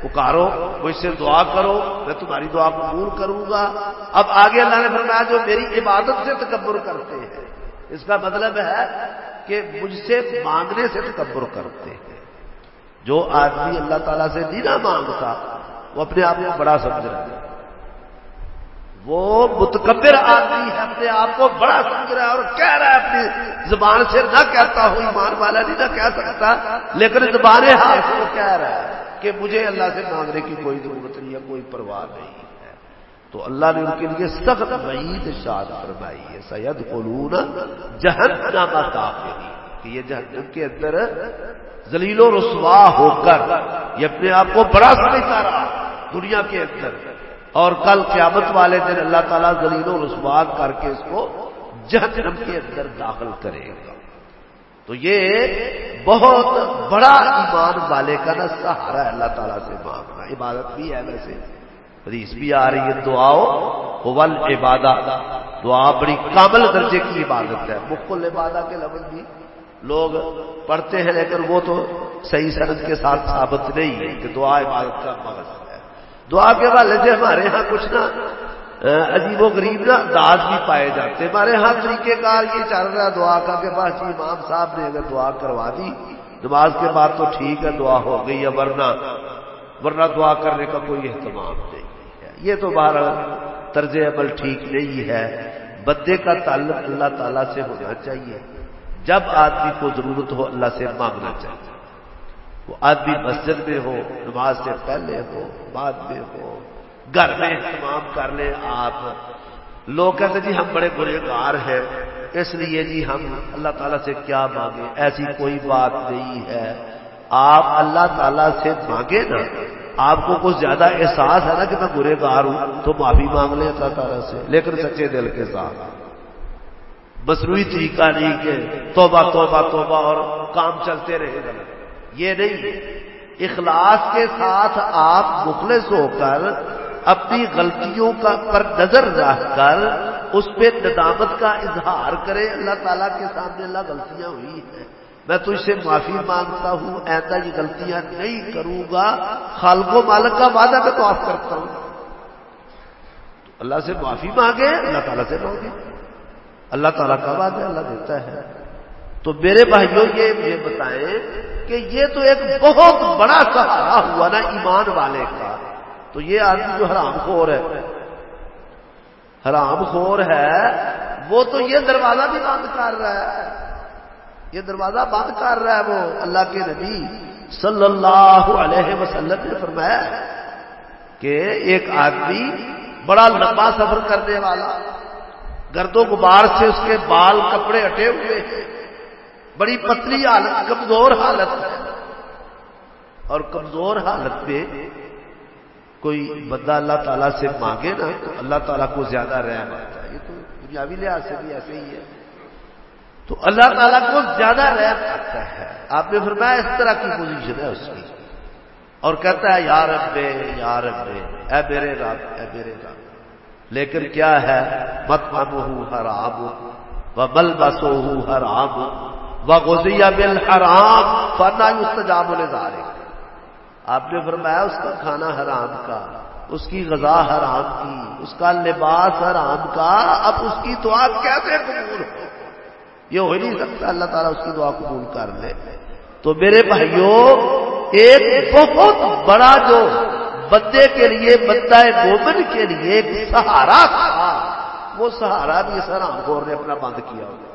[SPEAKER 1] پکارو، مجھ سے دعا کرو، میں تمہاری دعا قبول کروں گا۔ اب آگے اللہ نے فرمایا، جو میری عبادت سے تکبر کرتے ہیں، اس کا مطلب ہے کہ مجھ سے مانگنے سے تکبر کرتے ہیں۔ جو آدمی اللہ تعالیٰ سے نہیں نہ مانگتا، وہ اپنے آپ کو بڑا سمجھ رہا ہے۔ وہ متکبر آدمی ہے، اپنے آپ کو بڑا سمجھ رہا ہے اور کہہ رہا ہے، اپنی زبان سے نہ کہتا ہوں، ایمان والا نہیں نہ کہہ سکتا، لیکن زبان حال سے وہ کہہ رہا ہے کہ مجھے اللہ سے مانگنے کی کوئی ضرورت نہیں ہے، کوئی پرواہ نہیں ہے۔ تو اللہ نے ان کے لیے سخت وعید شاد فرمائی ہے سید قلون جہنم کافی کہ یہ جہنم کے اندر زلیل و رسوا ہو کر یہ اپنے آپ کو بڑا سمجھتا رہا، دنیا کے اندر۔ اور کل قیامت والے دن اللہ تعالیٰ زلیل و رسوا کر کے اس کو جہنم کے اندر داخل کرے گا۔ تو یہ بہت بڑا ایمان والے کا نا سہارا ہے اللہ تعالیٰ سے مانگنا۔ عبادت بھی ہے ویسے۔ حدیث بھی آ رہی ہے دعاؤ ول عبادت دعا بڑی کامل درجے کی عبادت ہے۔ مکل عبادت کے لفظ بھی لوگ پڑھتے ہیں، لیکن وہ تو صحیح سرد کے ساتھ ثابت نہیں ہے کہ دعا عبادت کا مغز دعا کے حوالے سے ہمارے ہاں کچھ نا عجیب و غریب نا داس بھی پائے جاتے۔ ہمارے ہاں طریقہ کار یہ چل رہا، دعا کا کے پاس جی امام صاحب نے اگر دعا کروا دی، نماز کے بعد تو ٹھیک ہے، دعا ہو گئی ہے، ورنہ ورنہ دعا کرنے کا کوئی اہتمام نہیں ہے۔ یہ تو باہر طرز عمل ٹھیک نہیں ہے۔ بدے کا تعلق اللہ تعالی سے ہونا چاہیے۔ جب آدمی کو ضرورت ہو، اللہ سے مانگنا چاہیے۔ وہ آدمی مسجد میں ہو، نماز سے پہلے ہو، بعد میں ہو، گھر میں اہتمام کر لیں آپ۔ لوگ کہتے جی ہم بڑے برے کار ہیں۔ اس لیے جی ہم اللہ تعالیٰ سے کیا مانگے ایسی کوئی بات نہیں ہے۔ آپ اللہ تعالیٰ سے مانگے نا۔ آپ کو کچھ زیادہ احساس ہے نا کہ میں برے گار ہوں، تو معافی مانگ لیں اللہ تعالیٰ سے۔ لیکن سچے دل کے ساتھ۔ مصنوعی طریقہ نہیں کہ توبہ توبہ توبہ اور کام چلتے رہے۔ گا یہ نہیں، اخلاص کے ساتھ آپ مخلص ہو کر اپنی غلطیوں کا پر نظر رکھ کر اس پہ ندامت کا اظہار کرے اللہ تعالیٰ کے سامنے اللہ غلطیاں ہوئی ہیں۔ میں تو اس سے معافی مانگتا ہوں، ایسا یہ غلطیاں نہیں کروں گا۔ خالق و مالک کا وعدہ میں تو آپ کرتا ہوں۔ اللہ سے معافی مانگے، اللہ تعالیٰ سے مانگے۔ اللہ تعالیٰ کا وعدہ اللہ دیتا ہے۔ تو میرے بھائیوں، یہ مجھے بتائیں کہ یہ تو ایک بہت بڑا سہارا ہوا نا ایمان والے کا۔ تو یہ آدمی جو حرام خور ہے، حرام خور ہے، وہ تو یہ دروازہ بھی بند کر رہا ہے۔ یہ دروازہ بند کر رہا ہے وہ اللہ کے نبی صلی اللہ علیہ وسلم نے فرمایا کہ ایک آدمی بڑا لمبا سفر کرنے والا، گرد و غبار سے اس کے بال کپڑے ہٹے ہوئے بڑی پتلی حالت، کمزور حالت۔ ہے اور کمزور حالت میں کوئی بندہ اللہ تعالیٰ سے مانگے نا، تو اللہ تعالیٰ کو زیادہ رحم آتا ہے۔ یہ تو دنیاوی لحاظ سے بھی ایسے ہی ہے۔ تو اللہ تعالیٰ کو زیادہ رحم آتا ہے۔ آپ نے فرمایا اس طرح کی پوزیشن ہے اس کی۔ اور کہتا ہے یار ابے یار ابے اے میرے رب، اے میرے رب۔ لیکن کیا ہے؟ مت ام ہوں حرام و بل بسو ہوں حرام و گزیا بل حرام فنا استجاب الزارے آپ نے فرمایا اس کا کھانا حرام کا، اس کی غذا حرام کی، اس کا لباس حرام کا، اب اس کی دعا کیسے قبول ہو؟ یہ ہو نہیں سکتا، اللہ تعالیٰ اس کی دعا قبول کر لے۔ تو میرے بھائیوں، ایک بہت بڑا جو بندے کے لیے، بندہ مومن کے لیے ایک سہارا تھا، وہ سہارا بھی اس حرام گور نے اپنا بند کیا ہوا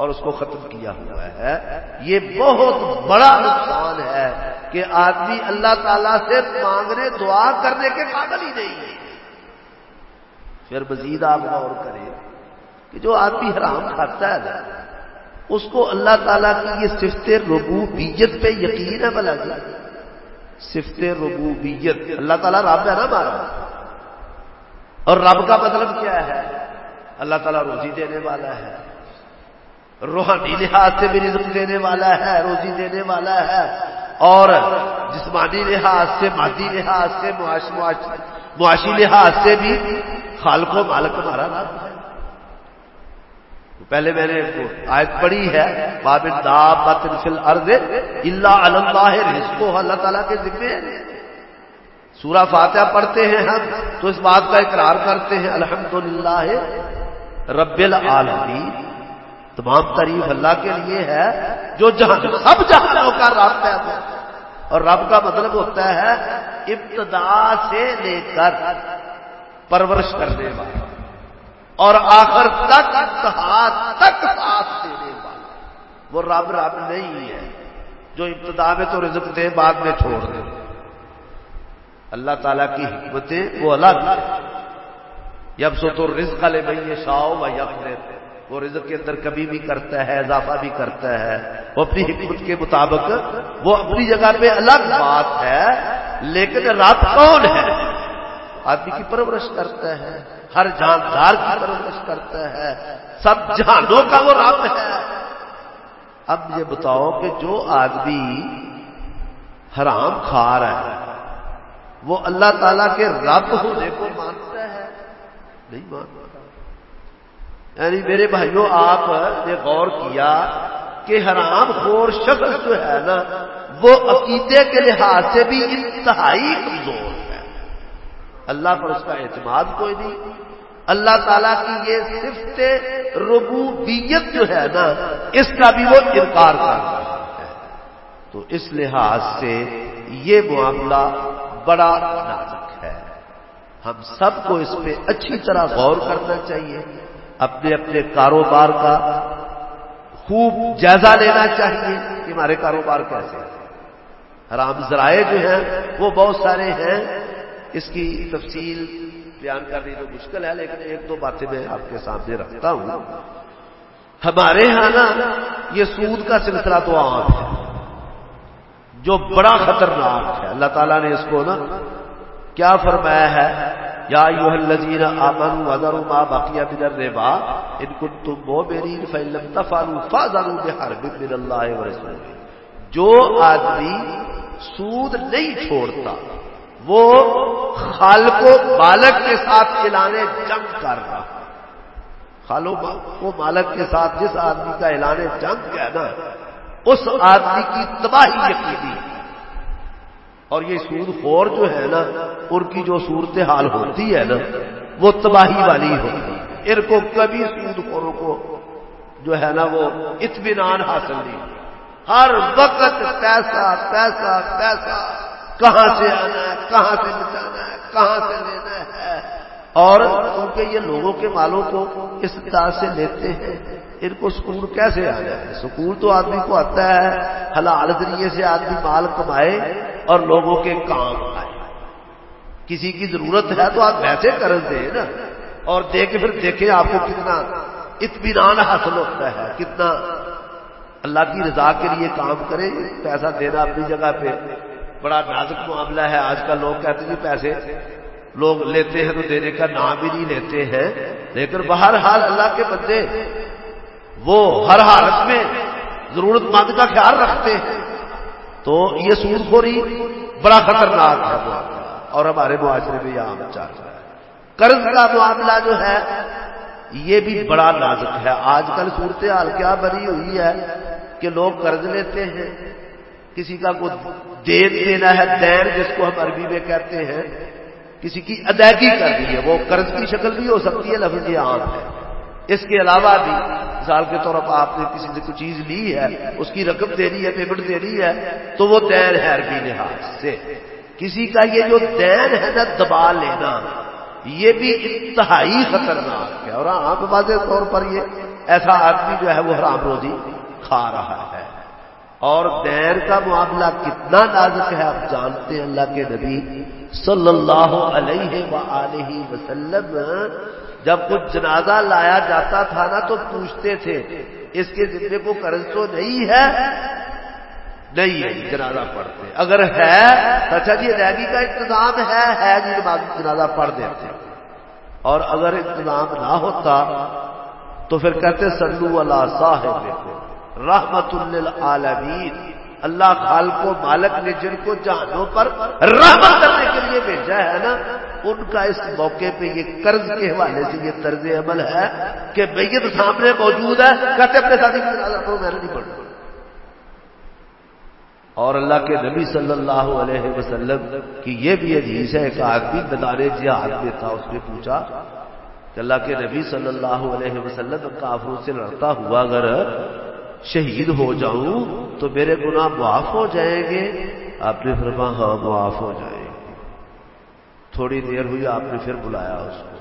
[SPEAKER 1] اور اس کو ختم کیا ہوا ہے۔ یہ بہت بڑا نقصان ہے کہ آدمی اللہ تعالی سے مانگنے، دعا کرنے کے قابل ہی نہیں ہے۔ پھر مزید آپ غور کریں کہ جو آدمی حرام کھاتا ہے اس کو اللہ تعالیٰ کی یہ صفت ربوبیت پہ یقین ہے بلا جی۔ صفت ربوبیت۔ اللہ تعالیٰ رب ہے نا مارا اور رب کا مطلب کیا ہے؟ اللہ تعالیٰ روزی دینے والا ہے۔ روحانی لحاظ سے بھی رزق دینے والا ہے، روزی دینے والا ہے۔ اور جسمانی لحاظ سے، مادی لحاظ سے معاشی لحاظ سے بھی خالق و مالک ہمارا نام ہے۔ پہلے میں نے آیت پڑھی ہے، باب فل ارض اللہ اللہ رزق اللہ تعالیٰ کے ذمے۔ سورہ فاتحہ پڑھتے ہیں ہم، تو اس بات کا اقرار کرتے ہیں، الحمدللہ رب العالمین۔ تمام تعریف اللہ کے لیے ہے، جو جہاں سب جہانوں کا رب ہے اور رب کا مطلب ہوتا ہے ابتدا سے لے کر پرورش کرنے والا۔ اور آخر تک تک ساتھ دینے والا۔ وہ رب رب نہیں ہے، جو ابتدا میں تو رزق دے، بعد میں چھوڑ دے۔ اللہ تعالیٰ کی حکمتیں وہ الگ جب سو تو رزق لے بھائی یہ شاؤ و یک دیتے وہ رزق کے اندر کبھی بھی کرتا ہے، اضافہ بھی کرتا ہے۔ وہ اپنی حکمت کے مطابق وہ اپنی جگہ پہ الگ بات ہے، لیکن رب کون ہے؟ آدمی کی پرورش کرتا ہے، ہر جاندار کی پرورش کرتا ہے۔ سب جہانوں کا وہ رب ہے۔ اب یہ بتاؤ کہ جو آدمی حرام کھا رہا ہے، وہ اللہ تعالی کے رب ہونے کو مانتا ہے؟ نہیں مانتا۔ یعنی میرے بھائیوں آپ نے غور کیا کہ حرام خور شخص جو ہے نا، وہ عقیدے کے لحاظ سے بھی انتہائی کمزور ہے۔ اللہ پر اس کا اعتماد کوئی نہیں۔ اللہ تعالیٰ کی یہ صفت ربوبیت جو ہے نا، اس کا بھی وہ انکار کر رہا ہے۔ تو اس لحاظ سے یہ معاملہ بڑا نازک ہے۔ ہم سب کو اس پہ اچھی طرح غور کرنا چاہیے۔ اپنے اپنے کاروبار کا خوب جائزہ لینا چاہیے کہ ہمارے کاروبار کیسے ہیں۔ حرام ذرائع جو ہیں، وہ بہت سارے ہیں۔ اس کی تفصیل بیان کرنی تو مشکل ہے، لیکن ایک دو باتیں میں آپ کے سامنے رکھتا ہوں۔ ہمارے ہاں نا، یہ سود کا سلسلہ تو عام ہے۔ جو بڑا خطرناک ہے، اللہ تعالیٰ نے اس کو نا، کیا فرمایا ہے؟ یا ایوہ الذین آمنوا وذروا ما بقی من الربا ان کنتم مؤمنین فإن لم تفعلوا فاذروا بحرب من اللہ ورسولہ جو آدمی سود نہیں چھوڑتا، وہ خالق و مالک کے ساتھ اعلان جنگ کر رہا خالق و مالک کے ساتھ جس آدمی کا اعلان جنگ ہے نا، اس آدمی کی تباہی یقینی اور یہ سود خور جو ہے نا، ان کی جو صورت حال ہوتی ہے نا، وہ تباہی والی ہوتی ہے۔ ان کو کبھی سود خوروں کو جو ہے نا، وہ اطمینان حاصل نہیں ہر وقت پیسہ پیسہ پیسہ، کہاں سے آنا ہے، کہاں سے بچانا ہے، کہاں سے لینا ہے۔ اور کیونکہ یہ لوگوں کے مالوں کو اس طرح سے لیتے ہیں ان کو سکون کیسے آ جائے؟ سکون تو آدمی کو آتا ہے، حلال ذریعے سے آدمی مال کمائے اور لوگوں کے کام آئے۔ کسی کی ضرورت ہے تو آپ ویسے قرض دیں نا۔ اور دے کے پھر دیکھیں آپ کو کتنا اطمینان حاصل ہوتا ہے، کتنا اللہ کی رضا کے لیے کام کرے، پیسہ دینا اپنی جگہ پہ۔ بڑا نازک معاملہ ہے، آج کل لوگ کہتے ہیں پیسے لوگ لیتے ہیں تو دینے کا نام بھی نہیں لیتے ہیں۔ لیکن بہر حال اللہ کے بندے وہ ہر حالت میں ضرورت مند کا خیال رکھتے ہیں۔ تو یہ سود خوری بڑا خطرناک ہے۔ اور ہمارے معاشرے میں یہ عام چل رہا ہے۔ قرض کا معاملہ جو ہے، یہ بھی بڑا نازک ہے۔ آج کل صورتحال کیا بنی ہوئی ہے کہ لوگ قرض لیتے ہیں۔ کسی کا کو دین دینا ہے، دین جس کو ہم عربی میں کہتے ہیں، کسی کی ادائیگی کرنی ہے، وہ قرض کی شکل بھی ہو سکتی ہے، لفظ یہ عام ہے۔ اس کے علاوہ بھی، مثال کے طور پر آپ نے کسی سے کوئی چیز لی ہے، اس کی رقم دینی ہے پیمنٹ دینی ہے، تو وہ دین ہے عربی لحاظ سے۔ کسی کا یہ جو دین ہے نا دبا لینا، یہ بھی انتہائی خطرناک ہے۔ اور عام واضح طور پر یہ ایسا آدمی جو ہے وہ حرام روزی کھا رہا ہے۔ اور دین کا معاملہ کتنا نازک ہے، آپ جانتے ہیں، اللہ کے نبی صلی اللہ علیہ وآلہ وسلم جب کچھ جنازہ لایا جاتا تھا نا تو پوچھتے تھے، اس کے ذمے کو قرض تو نہیں ہے؟ نہیں ہے، جنازہ پڑھتے۔ اگر ہے تو اچھا جی ادائیگی کا انتظام ہے ہے جی جنازہ پڑھ دیتے۔ اور اگر انتظام نہ ہوتا تو پھر کہتے سلو اللہ صاحب رحمت للعالمین۔ اللہ خالق و مالک نے جن کو جانوں پر رحمت کرنے کے لیے بھیجا ہے نا، ان کا اس موقع پہ یہ قرض کے حوالے سے یہ طرز عمل ہے کہ میت سامنے موجود ہے، کہتے اپنے ساتھی کو میں نہیں پڑھوں اور اللہ کے نبی صلی اللہ علیہ وسلم کی یہ بھی حدیث ہے کہ آدمی بدانے جہاد میں تھا، اس نے پوچھا کہ اللہ کے نبی صلی اللہ علیہ وسلم کافروں سے لڑتا ہوا اگر شہید ہو جاؤں تو میرے گناہ معاف ہو جائیں گے۔ آپ نے فرما ہاں معاف ہو جائیں گے۔ تھوڑی دیر ہوئی، آپ نے پھر بلایا اس کو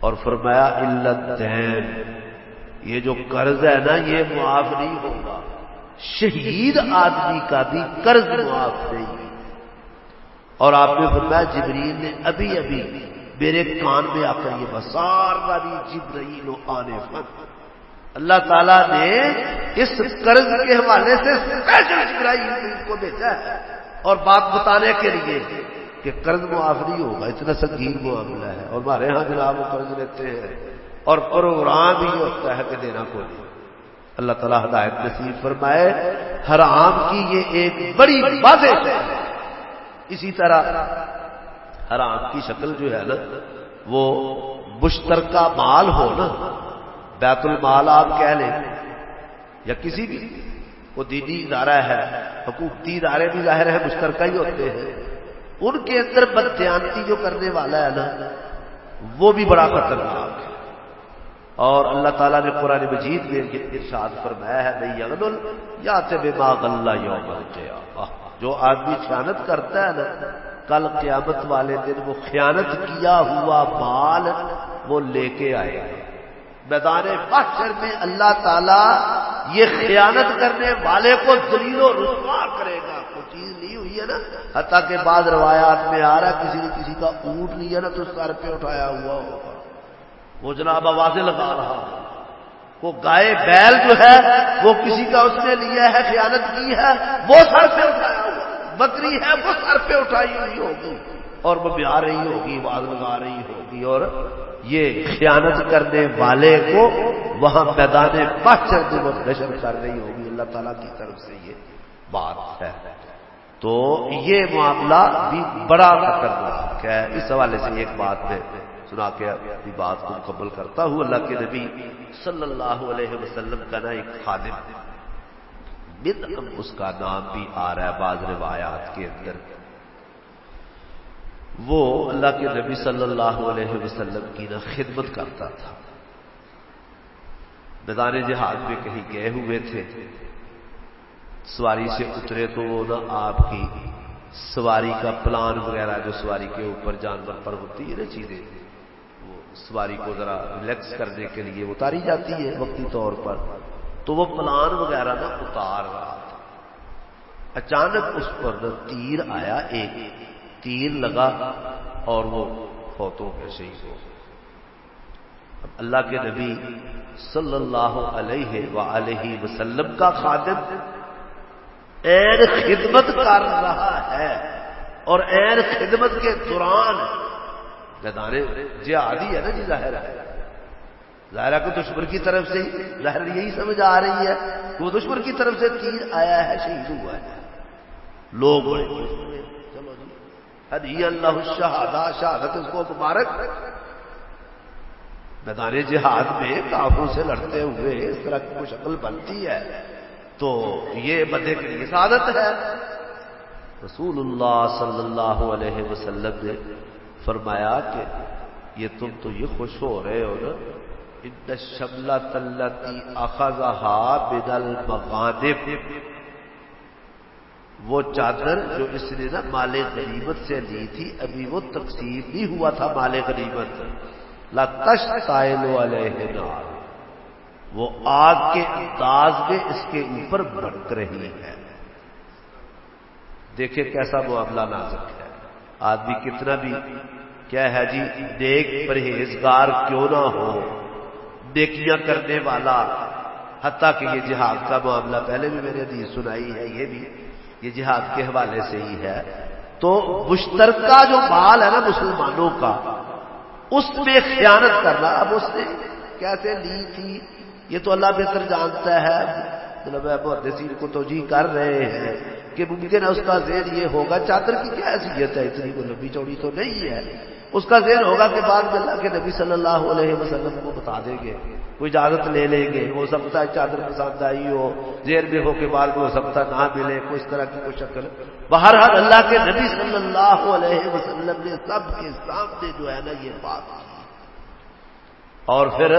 [SPEAKER 1] اور فرمایا علت دین یہ جو قرض ہے نا، یہ معاف نہیں ہوگا۔ شہید آدمی کا بھی قرض معاف نہیں۔ اور آپ نے فرمایا، جبریل نے ابھی ابھی میرے کان میں آ کر یہ بسار والی جبریل آنے فن اللہ تعالیٰ نے اس قرض کے حوالے سے کو بھیجا ہے۔ اور بات بتانے کے لیے کہ قرض معاف نہیں ہوگا اتنا سنگین معاملہ ہے۔ اور ہمارے یہاں جناب قرض لیتے ہیں۔ اور پروگرام ہی ہوتا ہے کہ دینا کو نہیں۔ اللہ تعالیٰ ہدایت نصیب فرمائے۔ حرام کی یہ ایک بڑی واضح ہے۔ اسی طرح حرام کی شکل جو ہے نا، وہ مشترکہ مال ہو نا بیت المال آپ کہہ لیں یا کسی بھی، وہ دینی ادارہ ہے حکومتی ادارے بھی ظاہر ہے، مشترکہ ہی ہوتے ہیں۔ ان کے اندر بدیانتی جو کرنے والا ہے نا، وہ بھی بڑا خطرناک ہے۔ اور اللہ تعالیٰ نے قرآن مجید میں ارشاد فرمایا ہے نہیں اغن یا سے بے باغ اللہ یوم جو آدمی خیانت کرتا ہے نا، کل قیامت والے دن وہ خیانت کیا ہوا مال وہ لے کے آئے۔ گا میدان بحشر میں اللہ تعالی یہ خیانت کرنے والے کو دلیل و رسوا کرے گا۔ کوئی چیز نہیں ہوئی ہے نا۔ حتیٰ کہ بعد روایات میں آ رہا کسی نے کسی کا اونٹ لیا نا تو سر پہ اٹھایا ہوا ہوگا۔ وہ جناب آوازیں لگا رہا وہ گائے بیل جو ہے، وہ کسی کا اس نے لیا ہے، خیانت کی ہے، وہ سر پہ اٹھایا ہوا بکری ہے، وہ سر پہ اٹھائی ہوئی ہوگی۔ اور وہ بیا رہی ہوگی، آواز لگا رہی ہوگی اور یہ خیانت کرنے والے کو وہاں میدان پہچر وہ نشر کر رہی ہوگی۔ اللہ تعالیٰ کی طرف سے یہ بات ہے۔ تو یہ معاملہ بھی بڑا خطرناک ہے۔ اس حوالے سے ایک بات میں سنا کے اپنی بات کو مکمل کرتا ہوں۔ اللہ کے نبی صلی اللہ علیہ وسلم کا نا ایک خادم۔ اس کا نام بھی آ رہا ہے بعض روایات کے اندر۔ وہ اللہ کے نبی صلی اللہ علیہ وسلم کی نا خدمت کرتا تھا۔ میدان جہاز میں کہیں گئے ہوئے تھے۔ سواری سے اترے تو وہ نا آپ کی سواری کا پلان وغیرہ جو سواری کے اوپر جانور پر ہوتی ہے نا چیزیں، وہ سواری کو ذرا ریلیکس کرنے کے لیے اتاری جاتی ہے وقتی طور پر۔ تو وہ پلان وغیرہ نا اتار رہا تھا۔ اچانک اس پر نا تیر آیا ایک۔ تیر لگا اور وہ فوتوں کے شہید ہو اللہ کے نبی صلی اللہ علیہ وآلہ وسلم کا خادم این خدمت کر رہا ہے اور این خدمت کے دوران میدان جہادی ہے نا جی ظاہر ہے۔ ظاہرہ کو دشمن کی طرف سے ظاہر یہی سمجھ آ رہی ہے کہ وہ دشمن کی طرف سے تیر آیا ہے، شہید ہوا ہے۔ لوگ بڑے ادی اللہ شہادہ شہادت اس کو مبارک۔ میدان جہاد میں کافروں سے لڑتے ہوئے اس طرح کی کوئی شکل بنتی ہے، تو یہ بندے کے لیے سعادت ہے۔ رسول اللہ صلی اللہ علیہ وسلم نے فرمایا کہ یہ تم تو یہ خوش ہو رہے ہو نا۔ شملہ تلتی اخذہا بن المغانب وہ چادر جو اس نے نا مال غنیمت سے لی تھی، ابھی وہ تقسیم نہیں ہوا تھا مال غنیمت۔ لتش تائل علیہ وہ آگ کے انداز میں اس کے اوپر بڑک رہی ہے۔ دیکھیں کیسا معاملہ نازک ہے۔ آدمی کتنا بھی کیا ہے جی دیکھ پرہیزگار کیوں نہ ہو۔ دیکھیاں کرنے والا۔ حتیٰ کہ یہ جہاد کا معاملہ پہلے بھی میں نے حدیث سنائی ہے، یہ بھی۔ یہ جہاد کے حوالے سے ہی ہے۔ تو مشترکہ جو مال ہے نا مسلمانوں کا، اس میں خیانت کرنا۔ اب اس نے کیسے لی تھی۔ یہ تو اللہ بہتر جانتا ہے۔ مطلب محدثین کو توجہ کر رہے ہیں کہ ممکن ہے اس کا زیر یہ ہوگا، چادر کی کیا حیثیت ہے؟ اتنی کو لمبی چوڑی تو نہیں ہے۔ اس کا زیر ہوگا کہ بعد میں اللہ کے نبی صلی اللہ علیہ وسلم کو بتا دیں گے۔ کوئی اجازت لے لیں گے ہو سکتا ہے چادر پسند آئی ہو، زیر میں ہو کے بعد میں ہو سکتا نہ ملے، کوئی اس طرح کی کوئی شکل۔ بہرحال اللہ کے نبی صلی اللہ علیہ وسلم نے سب کے سامنے جو ہے نا یہ بات کی۔ اور پھر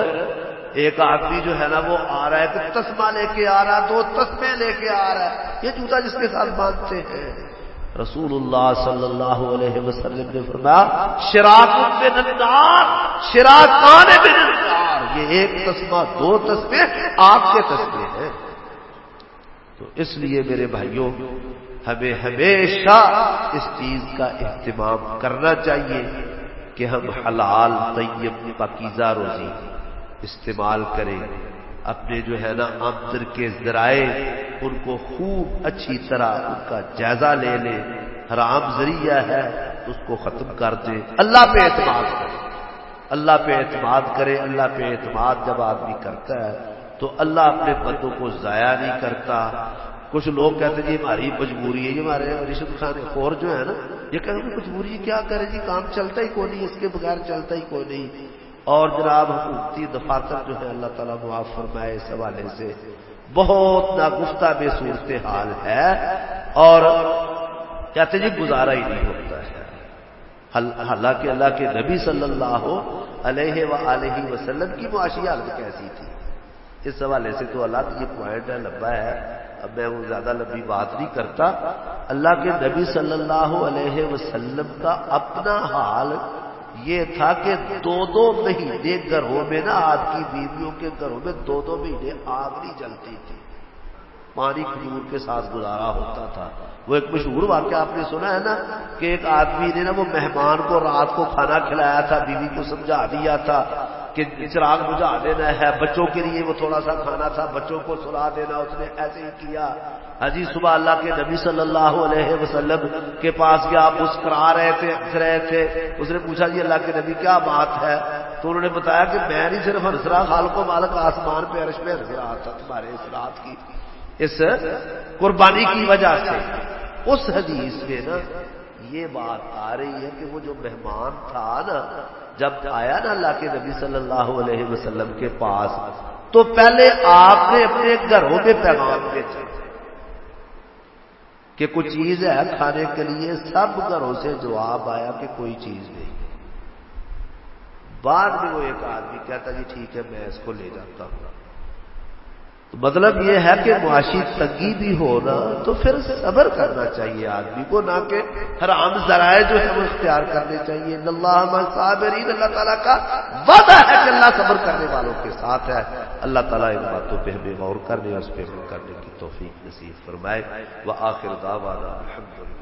[SPEAKER 1] ایک آدمی جو ہے نا وہ آ رہا ہے کہ تسما لے کے آ رہا ہے دو تسمے لے کے آ رہا ہے۔ یہ جوتا جس کے ساتھ باندھتے ہیں۔ رسول اللہ صلی اللہ علیہ وسلم نے فرمایا شراک میں نندار شراک میں نندار یہ ایک تسمہ دو تسمے آپ کے تسمے ہیں۔ تو اس لیے میرے بھائیوں، ہمیں ہمیشہ اس چیز کا اہتمام کرنا چاہیے کہ ہم حلال، طیب، پاکیزہ روزی استعمال کریں۔ اپنے جو ہے نا، آمدر کے ذرائع، ان کو خوب اچھی طرح ان کا جائزہ لے لیں۔ حرام ذریعہ ہے، اس کو ختم کر دیں۔ اللہ پہ اعتماد کرے اللہ پہ اعتماد کرے، اللہ پہ اعتماد جب آدمی کرتا ہے، تو اللہ اپنے بندوں کو ضائع نہیں کرتا۔ کچھ لوگ کہتے ہیں جی ہماری مجبوری ہے، یہ ہمارے رشد خان خور جو ہے نا، یہ کہ مجبوری کیا کرے جی؟ کام چلتا ہی کوئی نہیں، اس کے بغیر چلتا ہی کوئی نہیں۔ اور جناب حکومتی دفاتر جو ہے اللہ تعالیٰ معاف فرمائے اس حوالے سے۔ بہت ناگفتہ بے صورت حال ہے۔ اور کہتے جی گزارا ہی نہیں ہوتا ہے۔ حالانکہ اللہ کے نبی صلی اللہ علیہ و وسلم کی معاشی حالت کیسی تھی؟ اس حوالے سے تو اللہ کی یہ پوائنٹ ہے، لمبا ہے۔ اب میں وہ زیادہ لمبی بات نہیں کرتا۔ اللہ کے نبی صلی اللہ علیہ وسلم کا اپنا حال یہ تھا کہ دو دو مہینے گھروں میں نا آپ کی بیویوں کے گھروں میں دو دو مہینے آگ نہیں جلتی تھی۔ پانی کھجور کے ساتھ گزارا ہوتا تھا۔ وہ ایک مشہور واقعہ آپ نے سنا ہے نا کہ ایک آدمی نے نا وہ مہمان کو رات کو کھانا کھلایا تھا، بیوی کو سمجھا دیا تھا کہ چراغ بجھا دینا ہے، بچوں کے لیے وہ تھوڑا سا کھانا تھا، بچوں کو سلا دینا، اس نے ایسے ہی کیا۔ حجی صبح اللہ کے نبی صلی اللہ علیہ وسلم کے پاس گیا آپ مسکرا رہے تھے، ہنس رہے تھے۔ اس نے پوچھا جی اللہ کے نبی کیا بات ہے؟ تو انہوں نے بتایا کہ میں نہیں صرف ہنسرا خالق و مالک آسمان پہ عرش میں ہنس رہا تھا تمہارے اس رات کی۔ اس قربانی کی وجہ سے۔ اس حدیث میں نا یہ بات آ رہی ہے کہ وہ جو مہمان تھا نا، جب آیا نا اللہ کے نبی صلی اللہ علیہ وسلم کے پاس، تو پہلے آپ نے اپنے گھروں میں پیغام بھیجا کہ کچھ چیز ہے کھانے کے لیے، سب گھروں سے جواب آیا کہ کوئی چیز نہیں۔ بعد میں وہ ایک آدمی کہتا جی ٹھیک ہے، میں اس کو لے جاتا ہوں۔ مطلب یہ ہے کہ معاشی تنگی بھی ہونا تو پھر صبر کرنا چاہیے آدمی کو، نہ کہ ہر عام ذرائع جو ہے وہ اختیار کرنے چاہیے۔ اللہ صابرین اللہ تعالیٰ کا وعدہ ہے کہ اللہ صبر کرنے والوں کے ساتھ ہے۔ اللہ تعالیٰ ان باتوں پہ ہمیں غور کرنے اور اس پہ عمل کرنے کی توفیق نصیب فرمائے۔ وہ آخر دعوانا الحمدللہ۔